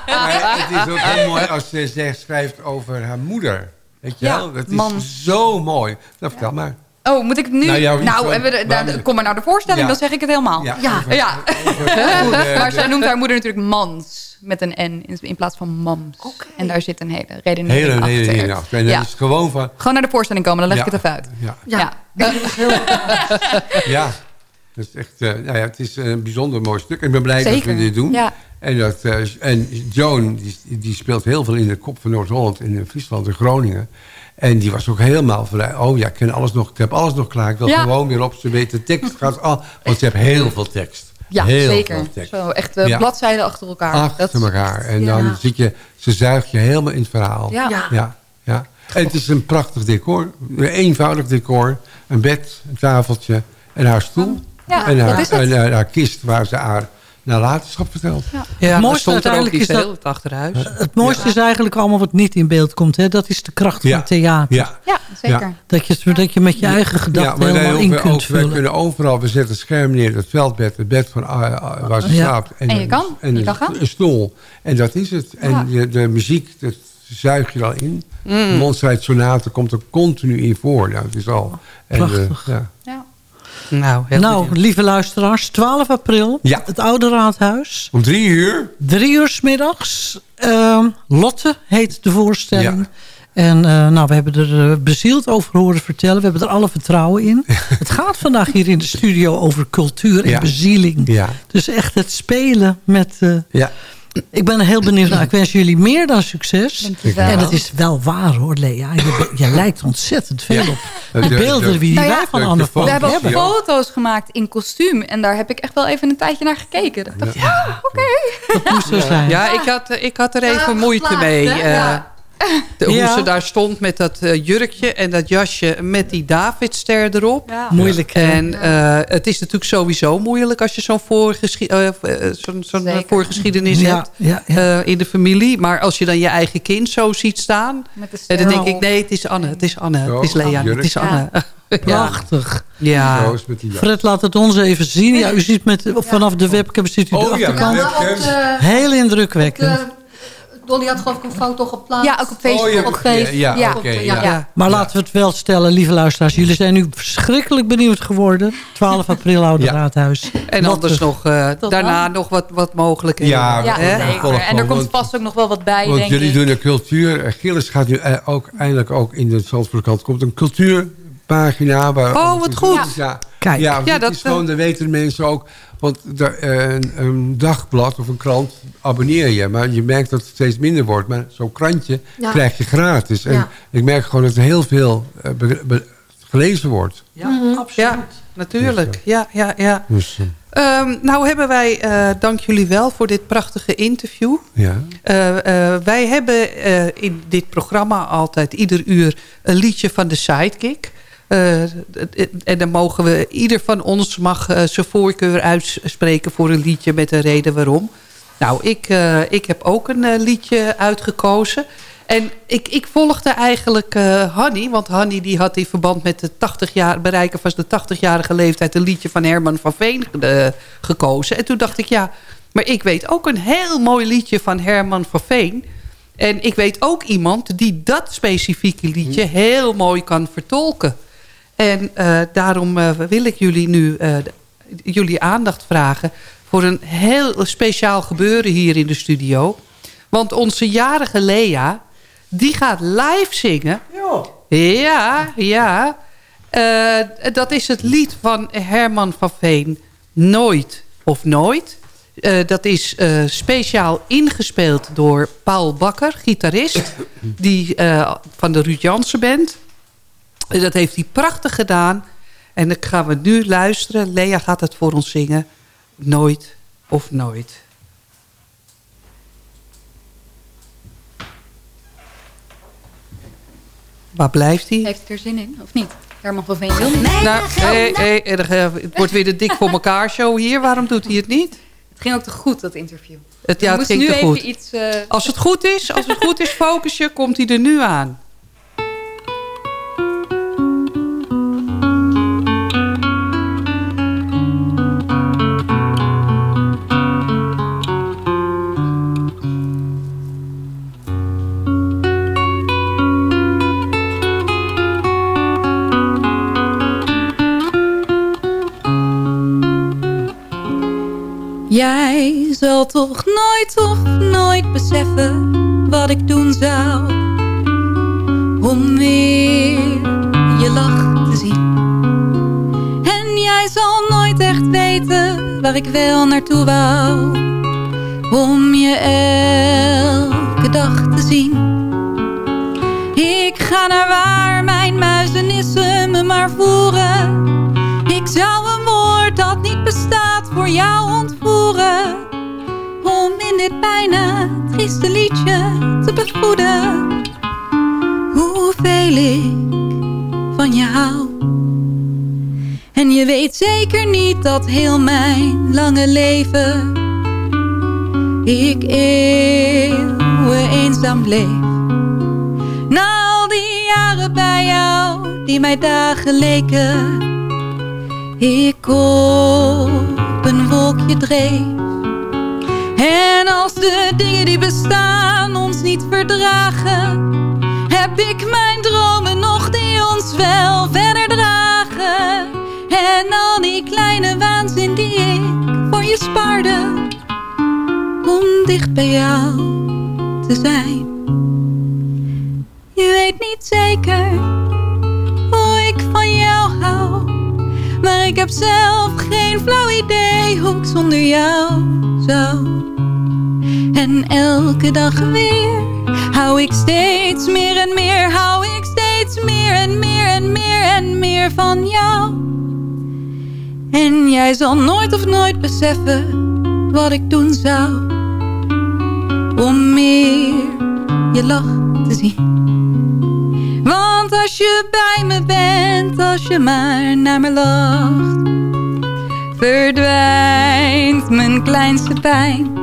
maar het is ook heel mooi als ze zegt, schrijft over haar moeder. Weet je Ja, wel? Dat is man. zo mooi. Nou, vertel maar. Oh, moet ik het nu? Nou, Nou, ja, en we, nou, kom maar naar de voorstelling, Ja. dan zeg ik het helemaal. Ja. Ja. over- Ja. over- over- maar zij noemt haar moeder natuurlijk Mans. Met een N in, in plaats van Mams. En daar zit een hele redenering Hele, achter. hele achter. En dat Ja. is gewoon van... Gewoon naar de voorstelling komen, dan leg Ja. ik het even uit. Ja, Ja. Ja. ja. Dat is echt, eh, nou ja, het is een bijzonder mooi stuk. Ik ben blij dat we dit doen. Ja. En, dat, eh, en Joan, die, die speelt heel veel in de kop van Noord-Holland, in Friesland en Groningen. En die was ook helemaal vrij. Oh ja, ik ken alles nog. Ik heb alles nog klaar. Ik wil Ja. gewoon weer op. Ze weet de tekst gaat al. Want ze heeft heel veel tekst. Ja, heel zeker. Veel tekst. Zo, echt eh, Ja. bladzijden achter elkaar. Achter Dat- elkaar. En Ja. dan zit je, ze zuigt je helemaal in het verhaal. Ja. Ja. Ja, ja. En het is een prachtig decor. Een eenvoudig decor. Een bed, een tafeltje en haar stoel. Ja, en, dat haar, is het. en haar, haar kist waar ze haar nalatenschap vertelt. Ja, Het daar mooiste uiteindelijk is dat- het achterhuis. Het mooiste is eigenlijk allemaal wat niet in beeld komt. Hè? Dat is de kracht van Ja. het theater. Ja, Ja, zeker. Ja. Dat, je, dat je met je eigen gedachten helemaal in kunt ook- wij vullen. kunnen overal, we zetten het scherm neer, het veldbed, het bed van, ah, ah, waar ze Ja. slaapt. En je een- kan, en je kan gaan. een stoel. En dat is het. En Ja. je- de muziek, dat zuig je al in. Mm. De Monsterheid Sonate komt er continu in voor. Nou, het is al... En, eh, Prachtig. ja. Nou, heel Nou, benieuwd. lieve luisteraars, 12 april, Ja. het Oude Raadhuis. Om drie uur. Drie uur 's middags. Ehm, Lotte heet de voorstelling. Ja. En eh, nou, we hebben er eh, bezield over horen vertellen. We hebben er alle vertrouwen in. het gaat vandaag hier in de studio over cultuur en Ja. bezieling. Ja. Dus echt het spelen met... eh, Ja. Ik ben heel benieuwd naar. Ik wens jullie meer dan succes. Dankjewel. En het is wel waar hoor, Lea. Je, je lijkt ontzettend veel Ja. op De- de de- beelden de- die Nou ja, wij van Anne Frank We hebben foto's gemaakt in kostuum. En daar heb ik echt wel even een tijdje naar gekeken. Dat ik dacht, ja, oké. Dat moest zo zijn. Ja, ik had, ik had er Ja, even moeite mee. hè? eh, Ja. De- hoe Ja. ze daar stond met dat eh, jurkje en dat jasje met die Davidster erop. Ja. Moeilijk. hè? En eh, het is natuurlijk sowieso moeilijk als je zo'n voorgeschi eh, zo'n zo'n Zeker. voorgeschiedenis Ja, hebt ja, ja. eh, in de familie. Maar als je dan je eigen kind zo ziet staan, eh, dan denk ik, nee, het is Anne, het is Anne, Zo, het is Lea, het is Anne. Ja. Prachtig. Ja. Fred, laat het ons even zien. Ja, u ziet met, vanaf de webcam ziet u de Oh achterkant. Heel indrukwekkend. De, Dolly had geloof ik een foto geplaatst. Ja, ook op Facebook. Oh, ja, Op Facebook. ja, Ja. oké, Ja. ja. Maar laten we het wel stellen, lieve luisteraars. Jullie zijn nu verschrikkelijk benieuwd geworden. 12 april, Oude Ja. Raadhuis. En Wat anders er- nog eh, daarna nog wat, wat mogelijkheden. Ja, Ja, Hè? zeker. En er komt vast ook nog wel wat bij, Want denk jullie ik. doen een cultuur. Gilles gaat nu eh, ook eindelijk ook in de Zandvoortkant. komt een cultuurpagina. Waar Oh, wat goed. Ja, Kijk. ja, Ja, dat is gewoon, dan weten de mensen ook. Want eh, een, een dagblad of een krant abonneer je. Maar je merkt dat het steeds minder wordt. Maar zo'n krantje Ja. krijg je gratis. En Ja. ik merk gewoon dat er heel veel eh, be- be- gelezen wordt. Ja, absoluut. Ja, natuurlijk. Ja, ja, ja. Dus eh, Ehm, nou hebben wij, eh, dank jullie wel voor dit prachtige interview. ja. Eh, eh, wij hebben eh, in dit programma altijd ieder uur een liedje van de sidekick. Eh, en dan mogen we, ieder van ons mag eh, zijn voorkeur uitspreken voor een liedje met een reden waarom. Nou, ik, eh, ik heb ook een liedje uitgekozen. En ik, ik volgde eigenlijk eh Hanny, want Hanny die had in verband met het 80 jaar, bereiken van de 80-jarige leeftijd een liedje van Herman van Veen gekozen. En toen dacht ik, ja, maar ik weet ook een heel mooi liedje van Herman van Veen. En ik weet ook iemand die dat specifieke liedje heel mooi kan vertolken. En eh, daarom eh, wil ik jullie nu eh, jullie aandacht vragen... voor een heel speciaal gebeuren hier in de studio. Want onze jarige Lea, die gaat live zingen. Ja, ja. Eh, dat is het lied van Herman van Veen. Nooit of Nooit. Dat is speciaal ingespeeld door Paul Bakker, gitarist. Die van de Ruud Jansen band. En dat heeft hij prachtig gedaan. En dan gaan we nu luisteren. Lea gaat het voor ons zingen. Nooit of Nooit. Waar blijft hij? Heeft het er zin in, of niet? Herman van Veen wil niet. Nou, hey, hey, er, eh, het wordt weer de dik voor elkaar show hier. Waarom doet hij het niet? Het ging ook te goed, dat interview. Het, ja, het ging nu te even goed. iets... eh, Als het goed is, als het goed is, focus je, komt hij er nu aan. Zal toch nooit of nooit beseffen wat ik doen zou Om weer je lach te zien. En jij zal nooit echt weten waar ik wel naartoe wou Om je elke dag te zien. Ik ga naar waar mijn muizenissen me maar voeren. Ik zou een woord dat niet bestaat voor jou ontvoeren bijna trieste liedje te bevoeden Hoeveel ik van je hou. En je weet zeker niet dat heel mijn lange leven Ik eeuwen eenzaam bleef. Na al die jaren bij jou die mij dagen leken ik op een wolkje dreef. En als de dingen die bestaan ons niet verdragen, heb ik mijn dromen nog die ons wel verder dragen. En al die kleine waanzin die ik voor je spaarde, om dicht bij jou te zijn. Je weet niet zeker hoe ik van jou hou. Maar ik heb zelf geen flauw idee hoe ik zonder jou zou. En elke dag weer hou ik steeds meer en meer, hou ik steeds meer en meer en meer en meer van jou. En jij zal nooit of nooit beseffen wat ik doen zou. Om meer je lach te zien. Want als je bij me bent, als je maar naar me lacht, verdwijnt mijn kleinste pijn.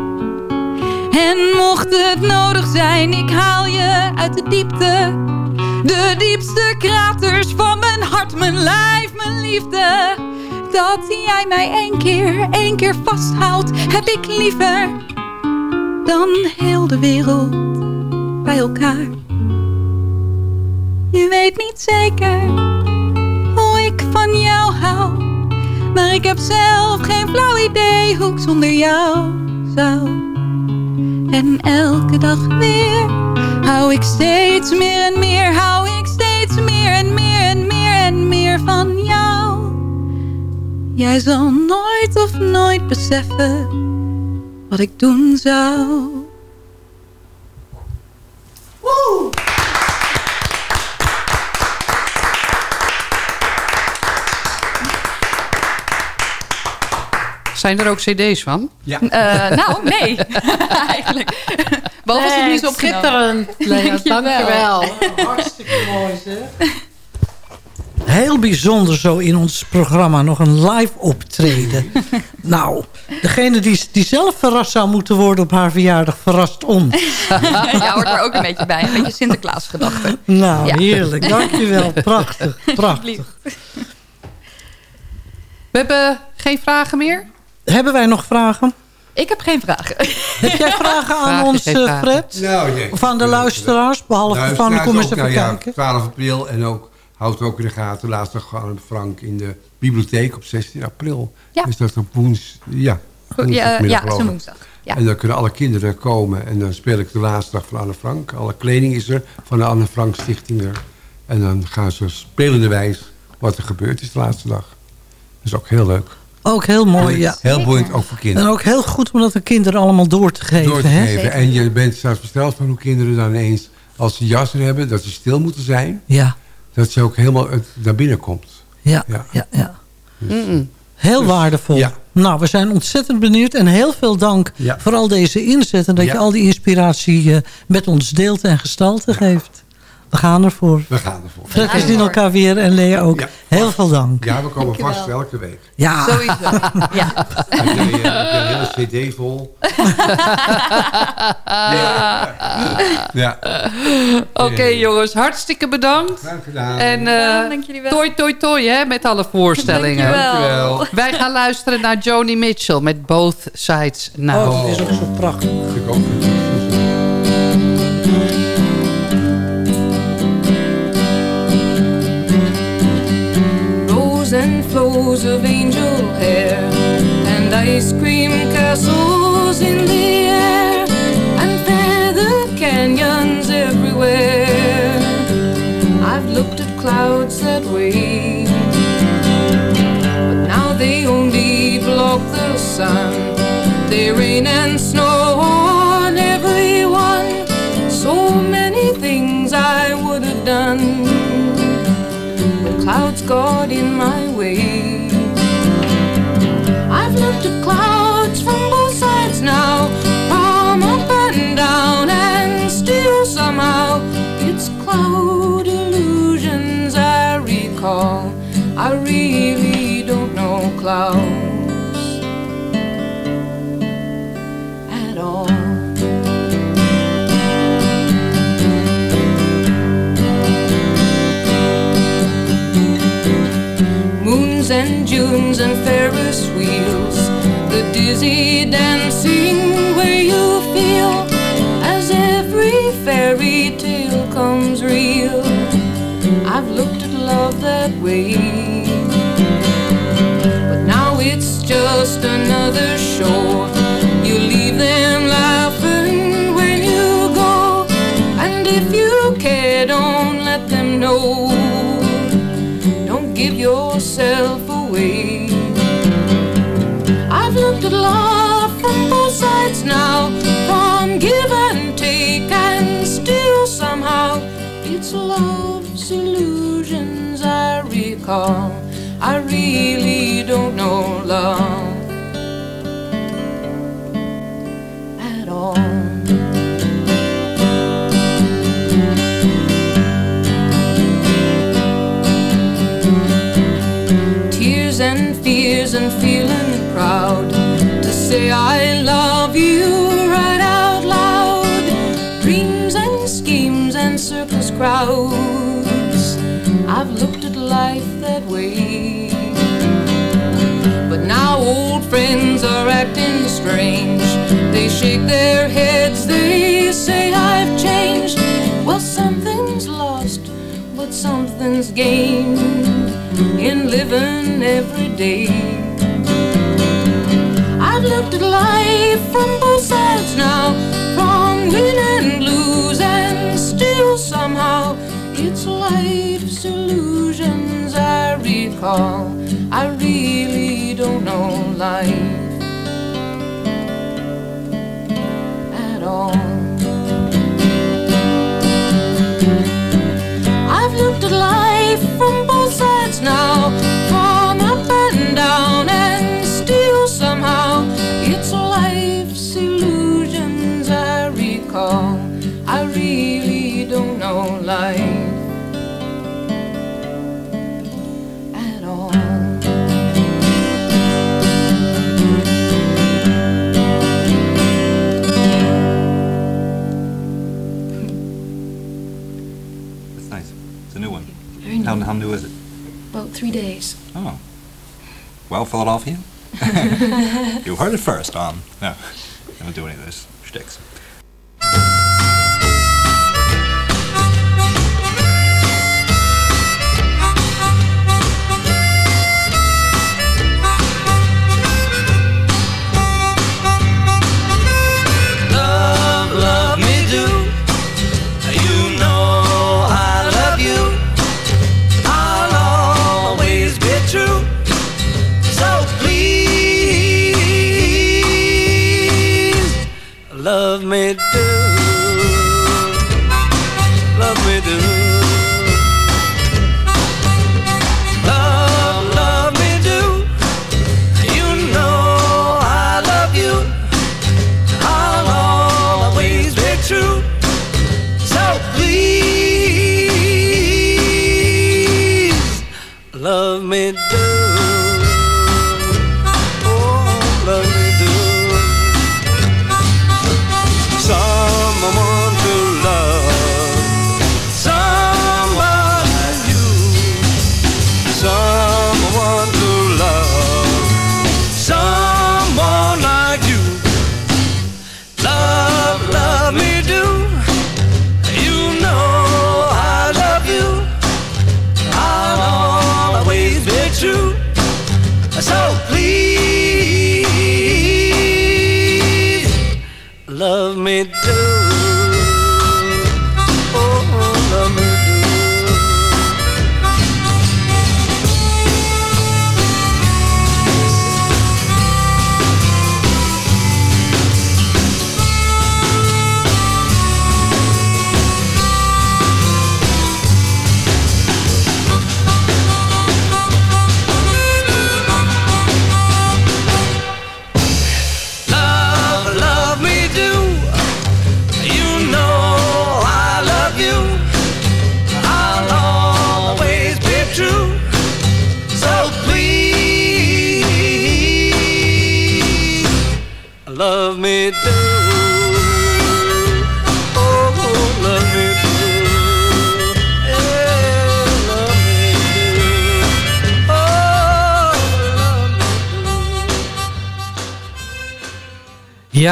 En mocht het nodig zijn, ik haal je uit de diepte. De diepste kraters van mijn hart, mijn lijf, mijn liefde. Dat jij mij één keer, één keer vasthoudt, heb ik liever dan heel de wereld bij elkaar. Je weet niet zeker hoe ik van jou hou. Maar ik heb zelf geen flauw idee hoe ik zonder jou zou. En elke dag weer hou ik steeds meer en meer, hou ik steeds meer en meer en meer en meer van jou. Jij zal nooit of nooit beseffen wat ik doen zou. Woe! Zijn er ook cd's van? Ja. Eh, nou, nee. Eigenlijk. Behalve als het niet is opgenomen. schitterend, Lea. Dankjewel. Hartstikke mooi zeg. Heel bijzonder zo in ons programma nog een live optreden. nou, degene die, die zelf verrast zou moeten worden op haar verjaardag... verrast ons. ja, hoort er ook een beetje bij. Een beetje Sinterklaas gedachte. Nou, Ja. heerlijk. Dankjewel. Prachtig, prachtig. We hebben geen vragen meer? Hebben wij nog vragen? Ik heb geen vragen. Heb jij vragen aan Vragen, ons, eh, vragen. Fred? Nou, nee. Of aan de luisteraars? Behalve van, kom eens ook, even nou ja, kijken. 12 april en ook, houdt ook in de gaten, laatst nog gewoon Frank in de bibliotheek op 16 april. Ja. Dus dat is op woens, ja, Goed, ja, ja, woensdag. Ja. En dan kunnen alle kinderen komen en dan speel ik de laatste dag van Anne Frank. Alle kleding is er van de Anne Frank Stichting er. En dan gaan ze spelende wijs wat er gebeurd is de laatste dag. Dat is ook heel leuk. Ook heel mooi, ja. Heel boeiend, ook voor En kinderen. ook heel goed om dat de kinderen allemaal door te geven. door te hè? geven. En je bent zelfs versteld van hoe kinderen dan ineens, als ze jassen hebben, dat ze stil moeten zijn. Ja, Dat ze ook helemaal het- naar binnen komt. ja, Ja. ja. ja, Mm-mm. Heel Dus, waardevol. ja. Nou, we zijn ontzettend benieuwd. En heel veel dank Ja. voor al deze inzet. En dat Ja. je al die inspiratie eh, met ons deelt en gestalte geeft. We gaan ervoor. We gaan ervoor. Fred is in elkaar weer en Lea ook. Ja. Heel veel dank. Ja, we komen Dankjewel. vast elke week. Ja, Sowieso. Ja. Jij, eh, heb jij een hele cd vol? ja. ja. Oké jongens, hartstikke bedankt. Graag gedaan. En Ja, eh dank jullie wel. toi toi toi hè, met alle voorstellingen. Dankjewel. Dankjewel. Wij gaan luisteren naar Joni Mitchell met Both Sides Now. oh, dat is ook zo prachtig. Ik ook. And flows of angel hair and ice cream castles in the air and feather canyons everywhere. I've looked at clouds that way, but now they only block the sun. They rain and snow on everyone. So many things I would have done clouds got in my way. I've looked at clouds from both sides now, from up and down, and still somehow it's cloud illusions I recall. I really don't know clouds and Junes and Ferris wheels, the dizzy dancing where you feel as every fairy tale comes real. I've looked at love that way, but now it's just another show. I. I really don't know love shake their heads, they say I've changed. Well, something's lost, but something's gained in living every day. I've looked at life from both sides now, from win and lose, and still somehow it's life's illusions I recall. I really don't know life three days. Oh. Well, Philadelphia. you heard it first on. No, I don't do any of those shticks. Me do.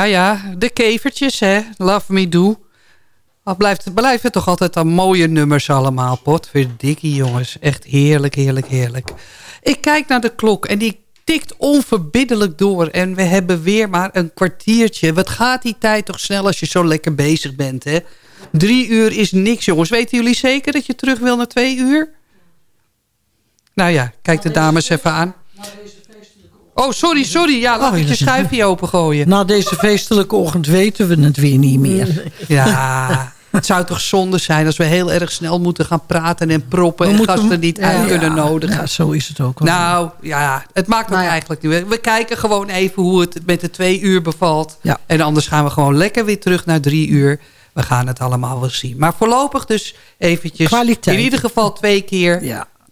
Ja, ja, de kevertjes, hè. Love Me Do. Wat blijft, blijven toch altijd dan mooie nummers allemaal, pot. Verdikkie, jongens. Echt heerlijk, heerlijk, heerlijk. Ik kijk naar de klok en die tikt onverbiddelijk door. En we hebben weer maar een kwartiertje. Wat gaat die tijd toch snel als je zo lekker bezig bent, hè? Drie uur is niks, jongens. Weten jullie zeker dat je terug wil naar twee uur? Nou ja, kijk de dames even aan. Oh, sorry, sorry. Ja, laat Oh, ik je schuifje opengooien. Na deze feestelijke ochtend weten we het weer niet meer. Ja, het zou toch zonde zijn als we heel erg snel moeten gaan praten en proppen... We en moeten- gasten niet uit Ja, kunnen nodigen. Ja, zo is het ook. wel. Nou, ja, het maakt ook eigenlijk niet uit. We kijken gewoon even hoe het met de twee uur bevalt. Ja. En anders gaan we gewoon lekker weer terug naar drie uur. We gaan het allemaal wel zien. Maar voorlopig dus eventjes... Kwaliteit. In ieder geval twee keer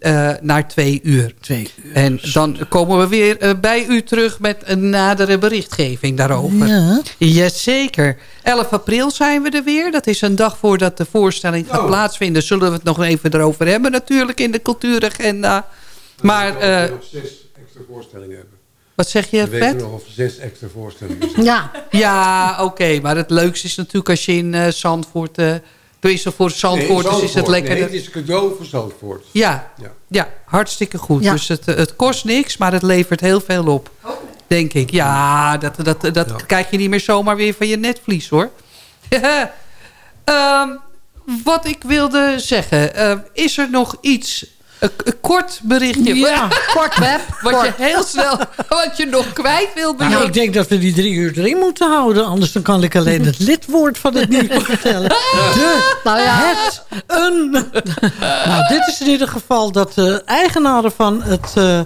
Eh, naar twee uur. Twee uur. En dan komen we weer eh, bij u terug met een nadere berichtgeving daarover. Ja. Jazeker. 11 april zijn we er weer. Dat is een dag voordat de voorstelling gaat plaatsvinden. Zullen we het nog even erover hebben natuurlijk in de cultuuragenda. Maar eh, nog zes extra voorstellingen hebben. Wat zeg je, We weten nog of zes extra voorstellingen zijn. Ja. Ja, oké. maar het leukste is natuurlijk als je in eh Zandvoort... eh tenminste, voor Zandvoorters Nee, is het Zandvoort. lekker... Nee, het is een cadeau voor Zandvoort. Ja, Ja. ja. hartstikke goed. Ja. Dus het, het kost niks, maar het levert heel veel op. Denk ik. Ja, dat, dat, dat krijg je niet meer zomaar weer van je netvlies, hoor. Ehm, wat ik wilde zeggen. eh, is er nog iets... Een, een kort berichtje. Ja, kort web. Wat kort. je heel snel... Wat je nog kwijt wil Nou, benoemen. ik denk dat we die drie uur erin moeten houden. Anders dan kan ik alleen het lidwoord van het nieuwtje vertellen. De, Nou ja. het, een. nou, dit is in ieder geval dat de eigenaren van het, eh,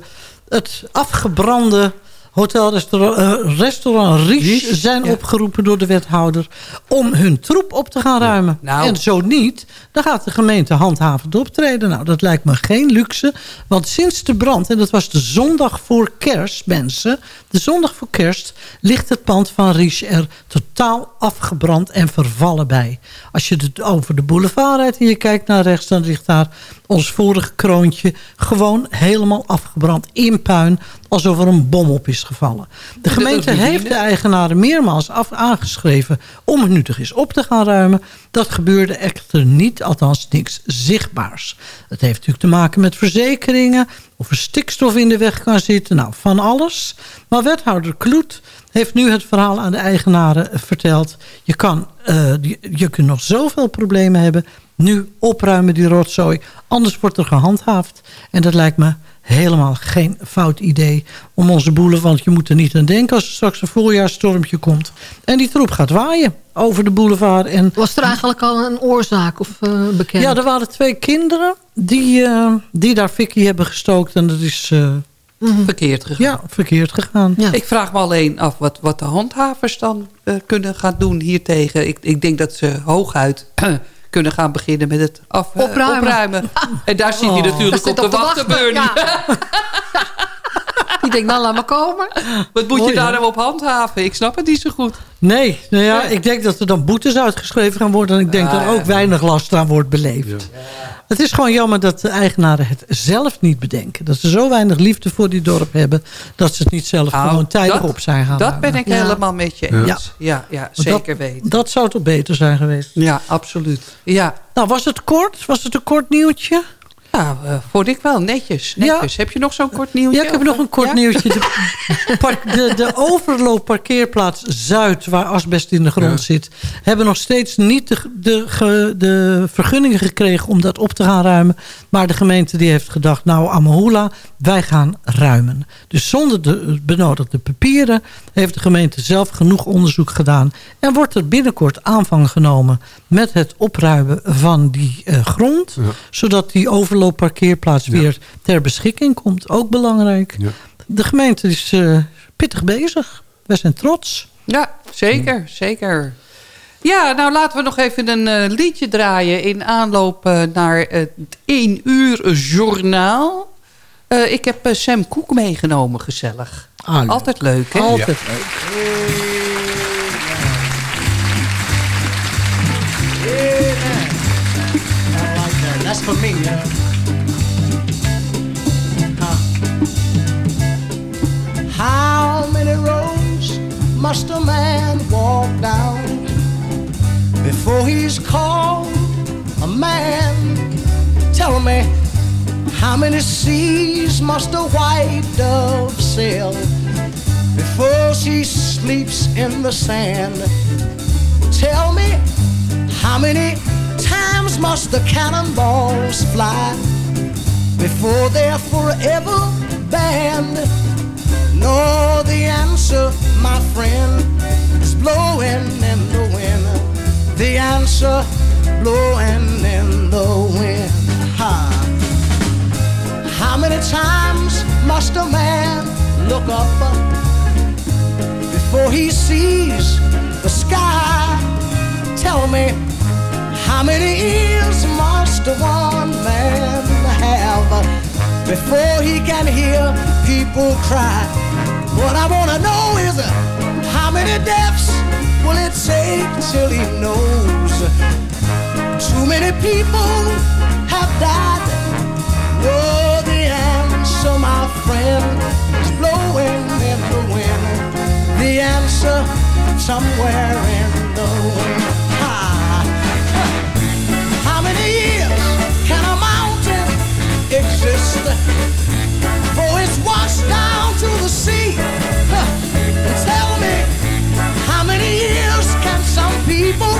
het afgebrande hotelrestaurant eh, restaurant Ries zijn opgeroepen door de wethouder om hun troep op te gaan ruimen. Nou. En zo niet, dan gaat de gemeente handhavend optreden. Nou, dat lijkt me geen luxe, want sinds de brand, en dat was de zondag voor kerst, mensen, de zondag voor kerst, ligt het pand van Ries er totaal afgebrand en vervallen bij. Als je het over de boulevard rijdt en je kijkt naar rechts, dan ligt daar ons vorige kroontje gewoon helemaal afgebrand in puin, alsof er een bom op is gevallen. De gemeente heeft de eigenaren meermaals af aangeschreven om het nu toch eens op te gaan ruimen. Dat gebeurde echter niet, althans niks zichtbaars. Het heeft natuurlijk te maken met verzekeringen, of er stikstof in de weg kan zitten, nou van alles. Maar wethouder Kloet heeft nu het verhaal aan de eigenaren verteld. Je, kan, eh, je, je kunt nog zoveel problemen hebben. Nu opruimen die rotzooi, anders wordt er gehandhaafd. En dat lijkt me helemaal geen fout idee om onze boelen... want je moet er niet aan denken als er straks een voorjaarsstormpje komt... en die troep gaat waaien over de boulevard. En, Was er eigenlijk al een oorzaak of eh, bekend? ja, er waren twee kinderen die, eh, die daar fikkie hebben gestookt... en dat is eh, Verkeerd gegaan. ja, verkeerd gegaan. Ja. Ik vraag me alleen af wat, wat de handhavers dan eh, kunnen gaan doen hiertegen. Ik, ik denk dat ze hooguit kunnen gaan beginnen met het af, eh, Opruimen. opruimen. En daar zit hij Oh. natuurlijk op te wachten, Bernie. Ja. Die denkt, nou laat maar komen. Wat moet je daar nou op handhaven? Ik snap het niet zo goed. Nee, nou ja, ik denk dat er dan boetes uitgeschreven gaan worden... en ik denk dat er ook weinig last aan wordt beleefd. Het is gewoon jammer dat de eigenaren het zelf niet bedenken. Dat ze zo weinig liefde voor die dorp hebben... dat ze het niet zelf Nou, gewoon tijdig op zijn gaan Dat ben ik Ja. helemaal met je Ja. eens. Ja, ja, Want zeker dat, weten. Dat zou toch beter zijn geweest. Ja, absoluut. Ja, Nou, was het kort? Was het een kort nieuwtje? Ja eh, vond ik wel netjes. Ja. netjes. Heb je nog zo'n kort nieuwtje? Ja, ik heb nog een kort ja? nieuwtje. De, park- de, de overloopparkeerplaats Zuid, waar asbest in de grond Ja. zit... hebben nog steeds niet de, de, ge- de vergunningen gekregen om dat op te gaan ruimen. Maar de gemeente die heeft gedacht, nou Amahula, wij gaan ruimen. Dus zonder de benodigde papieren heeft de gemeente zelf genoeg onderzoek gedaan. En wordt er binnenkort aanvang genomen met het opruimen van die eh, grond. Zodat die overloopparkeerplaats weer ter beschikking komt. Ook belangrijk. Ja. De gemeente is eh, pittig bezig. Wij zijn trots. Ja, zeker, zeker. Ja, nou laten we nog even een eh, liedje draaien... in aanloop eh, naar het 1 uur journaal. Eh, ik heb Sam Koek meegenomen, gezellig. Ah, leuk. Altijd leuk, hè? Altijd leuk. That's for me. Must a man walk down before he's called a man? Tell me, how many seas must a white dove sail before she sleeps in the sand? Tell me, how many times must the cannonballs fly before they're forever banned? No, the answer, my friend, is blowing in the wind. The answer, blowing in the wind. Ha. How many times must a man look up before he sees the sky? Tell me, how many ears must one man have before he can hear people cry? What I wanna know is how many deaths will it take till he knows? Too many people have died. No, the answer, my friend, is blowing in the wind. The answer somewhere in the wind. Ah. How many years can a mountain exist washed down to the sea? Tell me, how many years can some people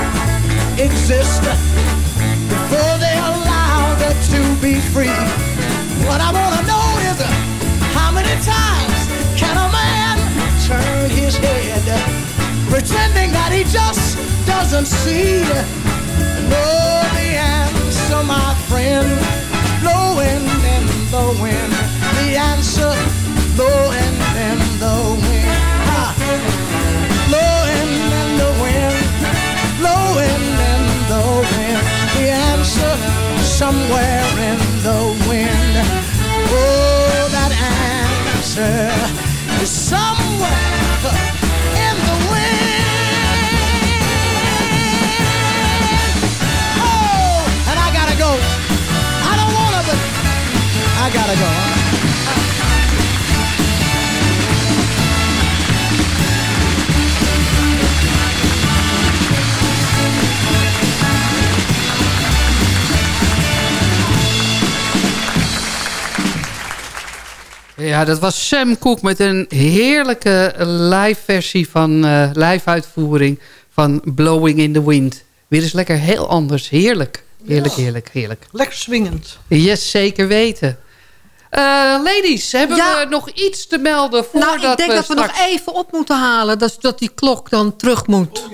exist before they're allowed to be free? What I wanna know is how many times can a man turn his head pretending that he just doesn't see? Know the answer, my friend, blowing in the wind. The answer, blowing in the wind. Ah. Blowing in the wind, blowing in the wind. The answer, somewhere in the wind. Oh, that answer is somewhere in the wind. Oh, and I gotta go. I don't wanna, I gotta go. Ja, dat was Sam Cooke met een heerlijke live versie van eh, live uitvoering van Blowing in the Wind. Weer eens lekker heel anders. Heerlijk. Heerlijk, heerlijk, heerlijk. Lekker swingend. Yes, zeker weten. Eh, ladies, hebben Ja. we nog iets te melden voordat Nou, ik denk we dat we nog even op moeten halen. Dat, dat die klok dan terug moet.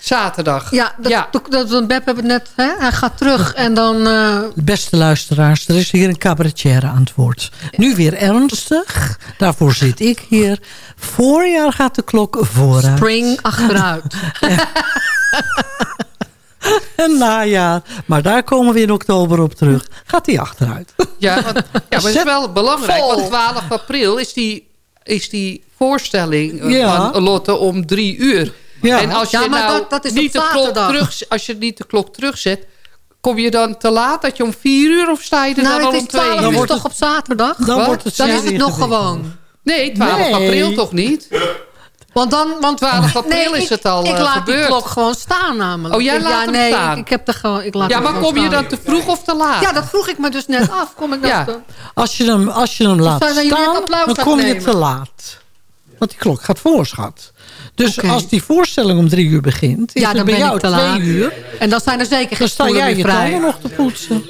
Zaterdag. Ja, dat, Ja. dat, dat, Beb hebben het net. Hè? Hij gaat terug en dan... eh, Beste luisteraars, er is hier een cabaretier aan het woord. Nu weer ernstig. Daarvoor zit ik hier. Voorjaar gaat de klok vooruit. spring achteruit. En najaar. Maar daar komen we in oktober op terug. Gaat die achteruit. Ja, want, ja maar het is wel belangrijk. vol. Want 12 april is die, is die voorstelling eh, Ja. van Lotte om drie uur. Ja. En als je Ja, maar nou dat- dat is niet de klok terug, als je niet de klok terugzet, kom je dan te laat dat je om vier uur of sta je er nou, dan om is twee 12 uur? uur wordt toch op zaterdag? Dan Wat? wordt het Dan is het nog gewoon. Nee, 12 Nee. april toch niet? Want dan, want 12 april nee, is het al Ik, ik eh, laat gebeurd. die klok gewoon staan namelijk. Oh, jij Ik- laat ja, hem nee, staan? Ik, ik heb er gewoon. Ik laat Ja, maar kom je dan te vroeg of te laat? Ja, dat vroeg ik me dus net af. Kom ik dan Ja. Als je hem, als je hem laat staan, dan gaat kom je te laat. Want die klok gaat voor, schat. Dus als die voorstelling om drie uur begint, is Ja, het dan bij ben jou ik te twee laat. uur. En dan zijn er zeker Dan geen sta stoelen jij meer je vrij. tanden nog te poetsen.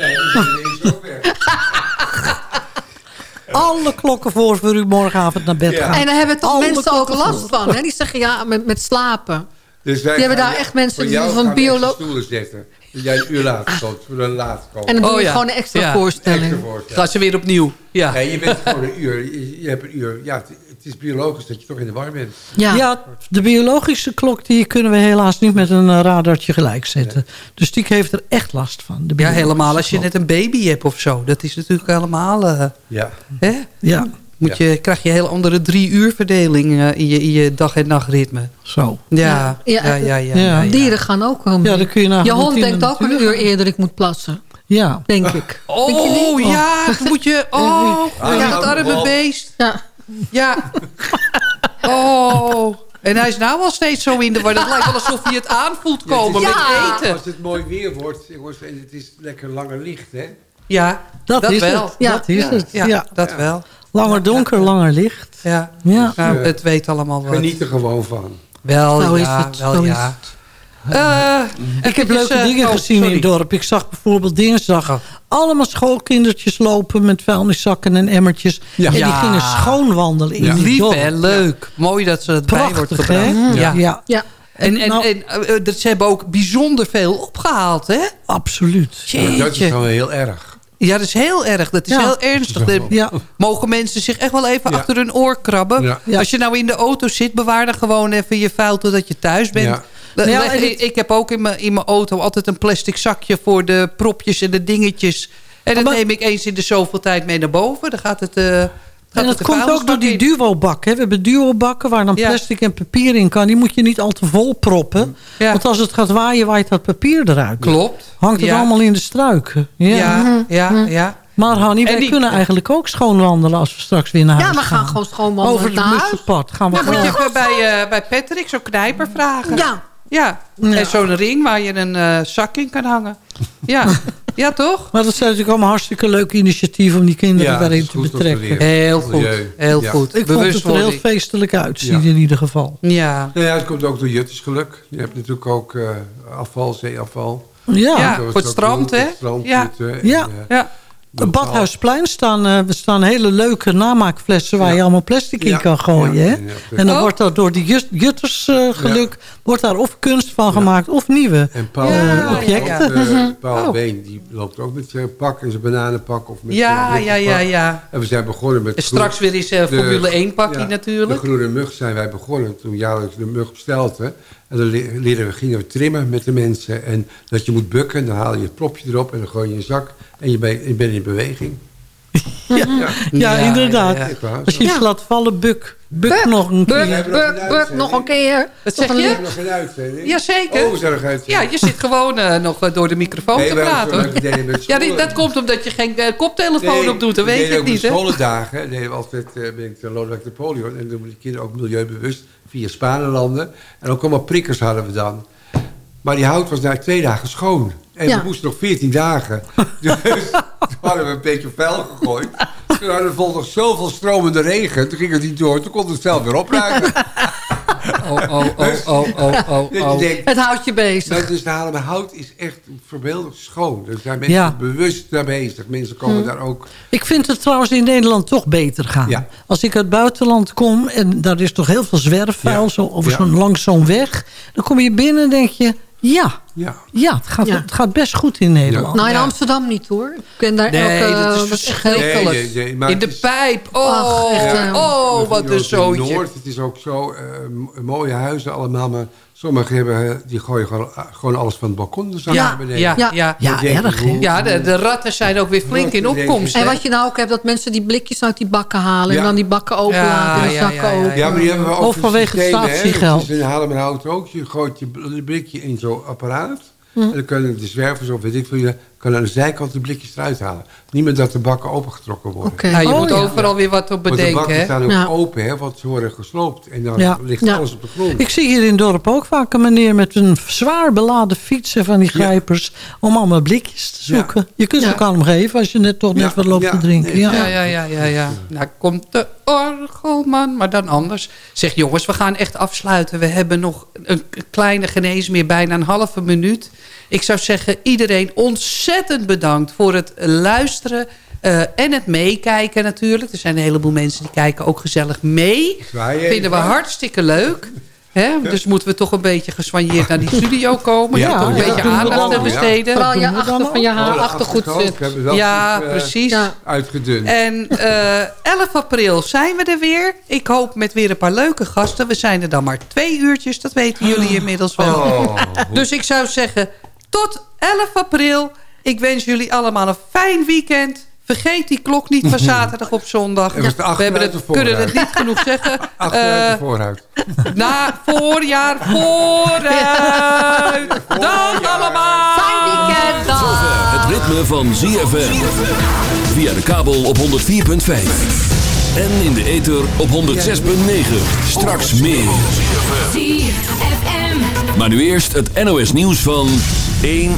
Alle klokken voor voor u morgenavond naar bed gaan. En dan hebben toch Alle mensen ook last voor. van. Hè? Die zeggen ja, met, met slapen. Dus wij Die hebben daar echt mensen die van gaan we biolo- extra stoelen zetten. Jij een uur later komt, voor een laat komen. En dan doe Oh, je ja. gewoon een extra Ja. voorstelling. Extra voorstelling. Gaat ze weer opnieuw. Ja. Nee, je bent gewoon een uur. Je, je hebt een uur. Ja, het, het is biologisch dat je toch in de war bent. Ja. Ja, de biologische klok die kunnen we helaas niet met een eh, radartje gelijk zetten. Dus die heeft er echt last van. de Ja, helemaal als je klok. net een baby hebt of zo. Dat is natuurlijk helemaal... eh, Ja. hè? Ja, Moet je, krijg je een heel andere drie uur verdeling eh, in, je, in je dag- en nachtritme. zo. Ja, ja, ja. ja, ja, Ja. ja. Dieren gaan ook om. Ja, dan kun je nagaan je hond denkt de ook een uur eerder ik moet plassen. Ja. Denk ik. Denk je Oh niet? ja, dan moet je... Oh, ja, dat arme Bob. beest. Ja. Ja. Oh. En hij is nou al steeds zo in de war. Het lijkt wel alsof hij het aanvoelt komen Ja. met eten. Als het mooi weer wordt, jongens, en het is lekker langer licht, hè? Ja, Dat, dat is wel. het. Ja. Dat is het. Ja, Ja. dat wel. Langer donker, langer licht. Ja. Ja. Nou, eh, het weet allemaal wat. Geniet er gewoon van. Wel ja, het, wel ja. Eh, Ik heb eventjes, leuke eh, dingen oh, gezien in het dorp. Ik zag bijvoorbeeld dinsdag Oh. allemaal schoolkindertjes lopen met vuilniszakken en emmertjes. Ja. En die Ja. gingen schoonwandelen in Ja. Lief dorp. hè, leuk. Mooi dat ze het bij wordt hè? gebracht. Ja. Ja. Ja. En, en, Nou- en ze hebben ook bijzonder veel opgehaald, hè? Absoluut. Dat is gewoon heel erg. Ja, dat is heel erg. Dat is Ja. heel ernstig. Er Ja. mogen mensen zich echt wel even Ja. achter hun oor krabben. Ja. Ja. Als je nou in de auto zit, bewaar dan gewoon even je vuil totdat je thuis bent. Ja. Ik, heb ook in mijn, in mijn auto altijd een plastic zakje voor de propjes en de dingetjes. En dat Maar- neem ik eens in de zoveel tijd mee naar boven. Dan gaat het... eh En dat komt ook door die duo-bak. hè. We hebben duo-bakken waar dan Ja. plastic en papier in kan. Die moet je niet al te vol proppen. Ja. Want als het gaat waaien, waait dat papier eruit. Klopt. Hangt het Ja. allemaal in de struiken. Ja. Ja, ja, ja. Maar Hanny, wij die- kunnen eigenlijk ook schoonwandelen als we straks weer naar Ja, huis we gaan gewoon schoon wandelen Over het. Musselpad gaan we Dan moet je gewoon. even bij, eh, bij Patrick zo'n knijper vragen. Ja. Ja, Ja. en zo'n ring waar je een eh, zak in kan hangen. Ja, ja toch? Maar dat zijn natuurlijk allemaal hartstikke leuke initiatieven om die kinderen Ja, daarin te betrekken. Heel goed, heel Ja. goed. Ik vond het er heel feestelijk uitzien Ja. in ieder geval. Ja. Nou ja, het komt ook door Juttersgeluk. Je hebt natuurlijk ook eh, afval, zeeafval. Ja. Voor het strand, hè? het strand, Ja. En, Ja. eh, Ja. Op Badhuisplein staan, eh, er staan hele leuke namaakflessen... waar je allemaal plastic in Ja. kan gooien. Ja, hè? ja, ja. En dan Oh. wordt dat door die jut- juttersgeluk... wordt daar of kunst van gemaakt of nieuwe En Paul, eh, Ja, objecten. ja, ook, eh, Paul Oh. Been, die loopt ook met zijn pak en zijn bananenpak. Of met Ja, zijn ja, ja, ja. En we zijn begonnen met... En straks weer eens eh, Formule 1 pakje ja, natuurlijk. De groene mug zijn wij begonnen toen jaarlijks de mug bestelten. En dan le- leren we, gingen we trimmen met de mensen. En dat je moet bukken, dan haal je het propje erop en dan gooi je je zak. En je bent in beweging. Ja, ja, Ja, inderdaad. Als je iets laat vallen, buk. Buk, nog een Buk, keer. buk, buk, nog een keer. Wat zeg een je? nog geen uitzending? Jazeker. Oh, we zijn nog uit. Ja, je zit gewoon eh, nog eh, door de microfoon Nee, te praten. Ja, die- dat komt omdat je geen eh, koptelefoon op doet. Dat we weet ik niet, hè? scholendagen deden we altijd, eh, ben ik de Lodewijk Napoleon. En dan doen de kinderen ook milieubewust via Spanenlanden. En ook allemaal prikkers hadden we dan. Maar die hout was na twee dagen schoon. En Ja. we moesten nog 14 dagen. Dus toen hadden we een beetje vuil gegooid. Toen hadden we volgens zoveel stromende regen. Toen ging het niet door. Toen kon het zelf weer opruimen. Oh, oh, oh, oh, oh, oh, oh. denkt, Het houdt je bezig. dus de Haarlemmer hout is echt verbeeldend schoon. Er zijn mensen Ja. bewust daar bezig. Mensen komen daar ook... Ik vind het trouwens in Nederland toch beter gaan. Ja. Als ik uit het buitenland kom en daar is toch heel veel zwerfvuil... Zo, over Ja. zo'n, langs zo'n weg... dan kom je binnen en denk je... ja, Ja. ja, het, gaat, Ja. het gaat best goed in Nederland. Nou, in Ja. Amsterdam niet hoor. Ik ken daar Nee, elke, dat is echt verschrikkelijk. heel Nee, nee, nee, maar In de is- pijp. Oh, Ach, echt, eh, oh wat In een zootje. Noord, het is ook zo, eh, mooie huizen allemaal, maar sommigen hebben, eh, die gooien gewoon, gewoon alles van het balkon dus Ja, naar beneden. ja, ja. Ja. Ja, je, erg, Ja, de, de ratten zijn ook weer flink in opkomst. En wat je nou ook hebt, dat mensen die blikjes uit die bakken halen... Ja. en dan die bakken openlaten en ja, zakken ja, ja, open. Ja, maar die hebben we ook Of vanwege het statiegeld. Is in Haarlemmerhout ook. Je gooit je bl- blikje in zo'n apparaat. En dan kunnen de zwervers of weet ik veel, kan aan de zijkant de blikjes eruit halen. Niet meer dat de bakken opengetrokken worden. Nou, je Oh, moet ja. overal weer wat op Want de bedenken. bakken hè? staan ook Ja. open, hè, want ze worden gesloopt. En dan Ja. ligt Ja. alles op de grond. Ik zie hier in het dorp ook vaak een meneer met een zwaar beladen fietsen van die grijpers... om allemaal blikjes te zoeken. Je kunt ze ook aan hem geven als je net toch net Ja, wat loopt ja, te drinken. nee. Ja. Ja, ja, ja, ja, ja. Nou komt de orgelman, maar dan anders. Zeg jongens, we gaan echt afsluiten. We hebben nog een kleine geneesmeer, bijna een halve minuut. Ik zou zeggen, iedereen ontzettend bedankt voor het luisteren... eh, en het meekijken natuurlijk. Er zijn een heleboel mensen die kijken ook gezellig mee. Zwaaien. Vinden we hartstikke leuk. Hè? Dus moeten we toch een beetje geswanjeerd naar die studio komen. Ja, toch een ja, beetje aandacht te besteden. Vooral je achter van je haar Oh, achtergoed zit. Ja, goed, eh, precies. Ja. Uitgedund. En eh 11 april zijn we er weer. Ik hoop met weer een paar leuke gasten. We zijn er dan maar twee uurtjes. Dat weten jullie inmiddels wel. Oh, dus ik zou zeggen, tot 11 april. Ik wens jullie allemaal een fijn weekend. Vergeet die klok niet van zaterdag op zondag. We hebben het, achteruit kunnen het niet genoeg zeggen. Achteruit Eh, en vooruit. na voorjaar vooruit. Dag allemaal. Fijn weekend. dag. Zover het ritme van ZFM. Via de kabel op 104.5. En in de ether op 106.9. Straks meer. ZFM. Maar nu eerst het NOS nieuws van 1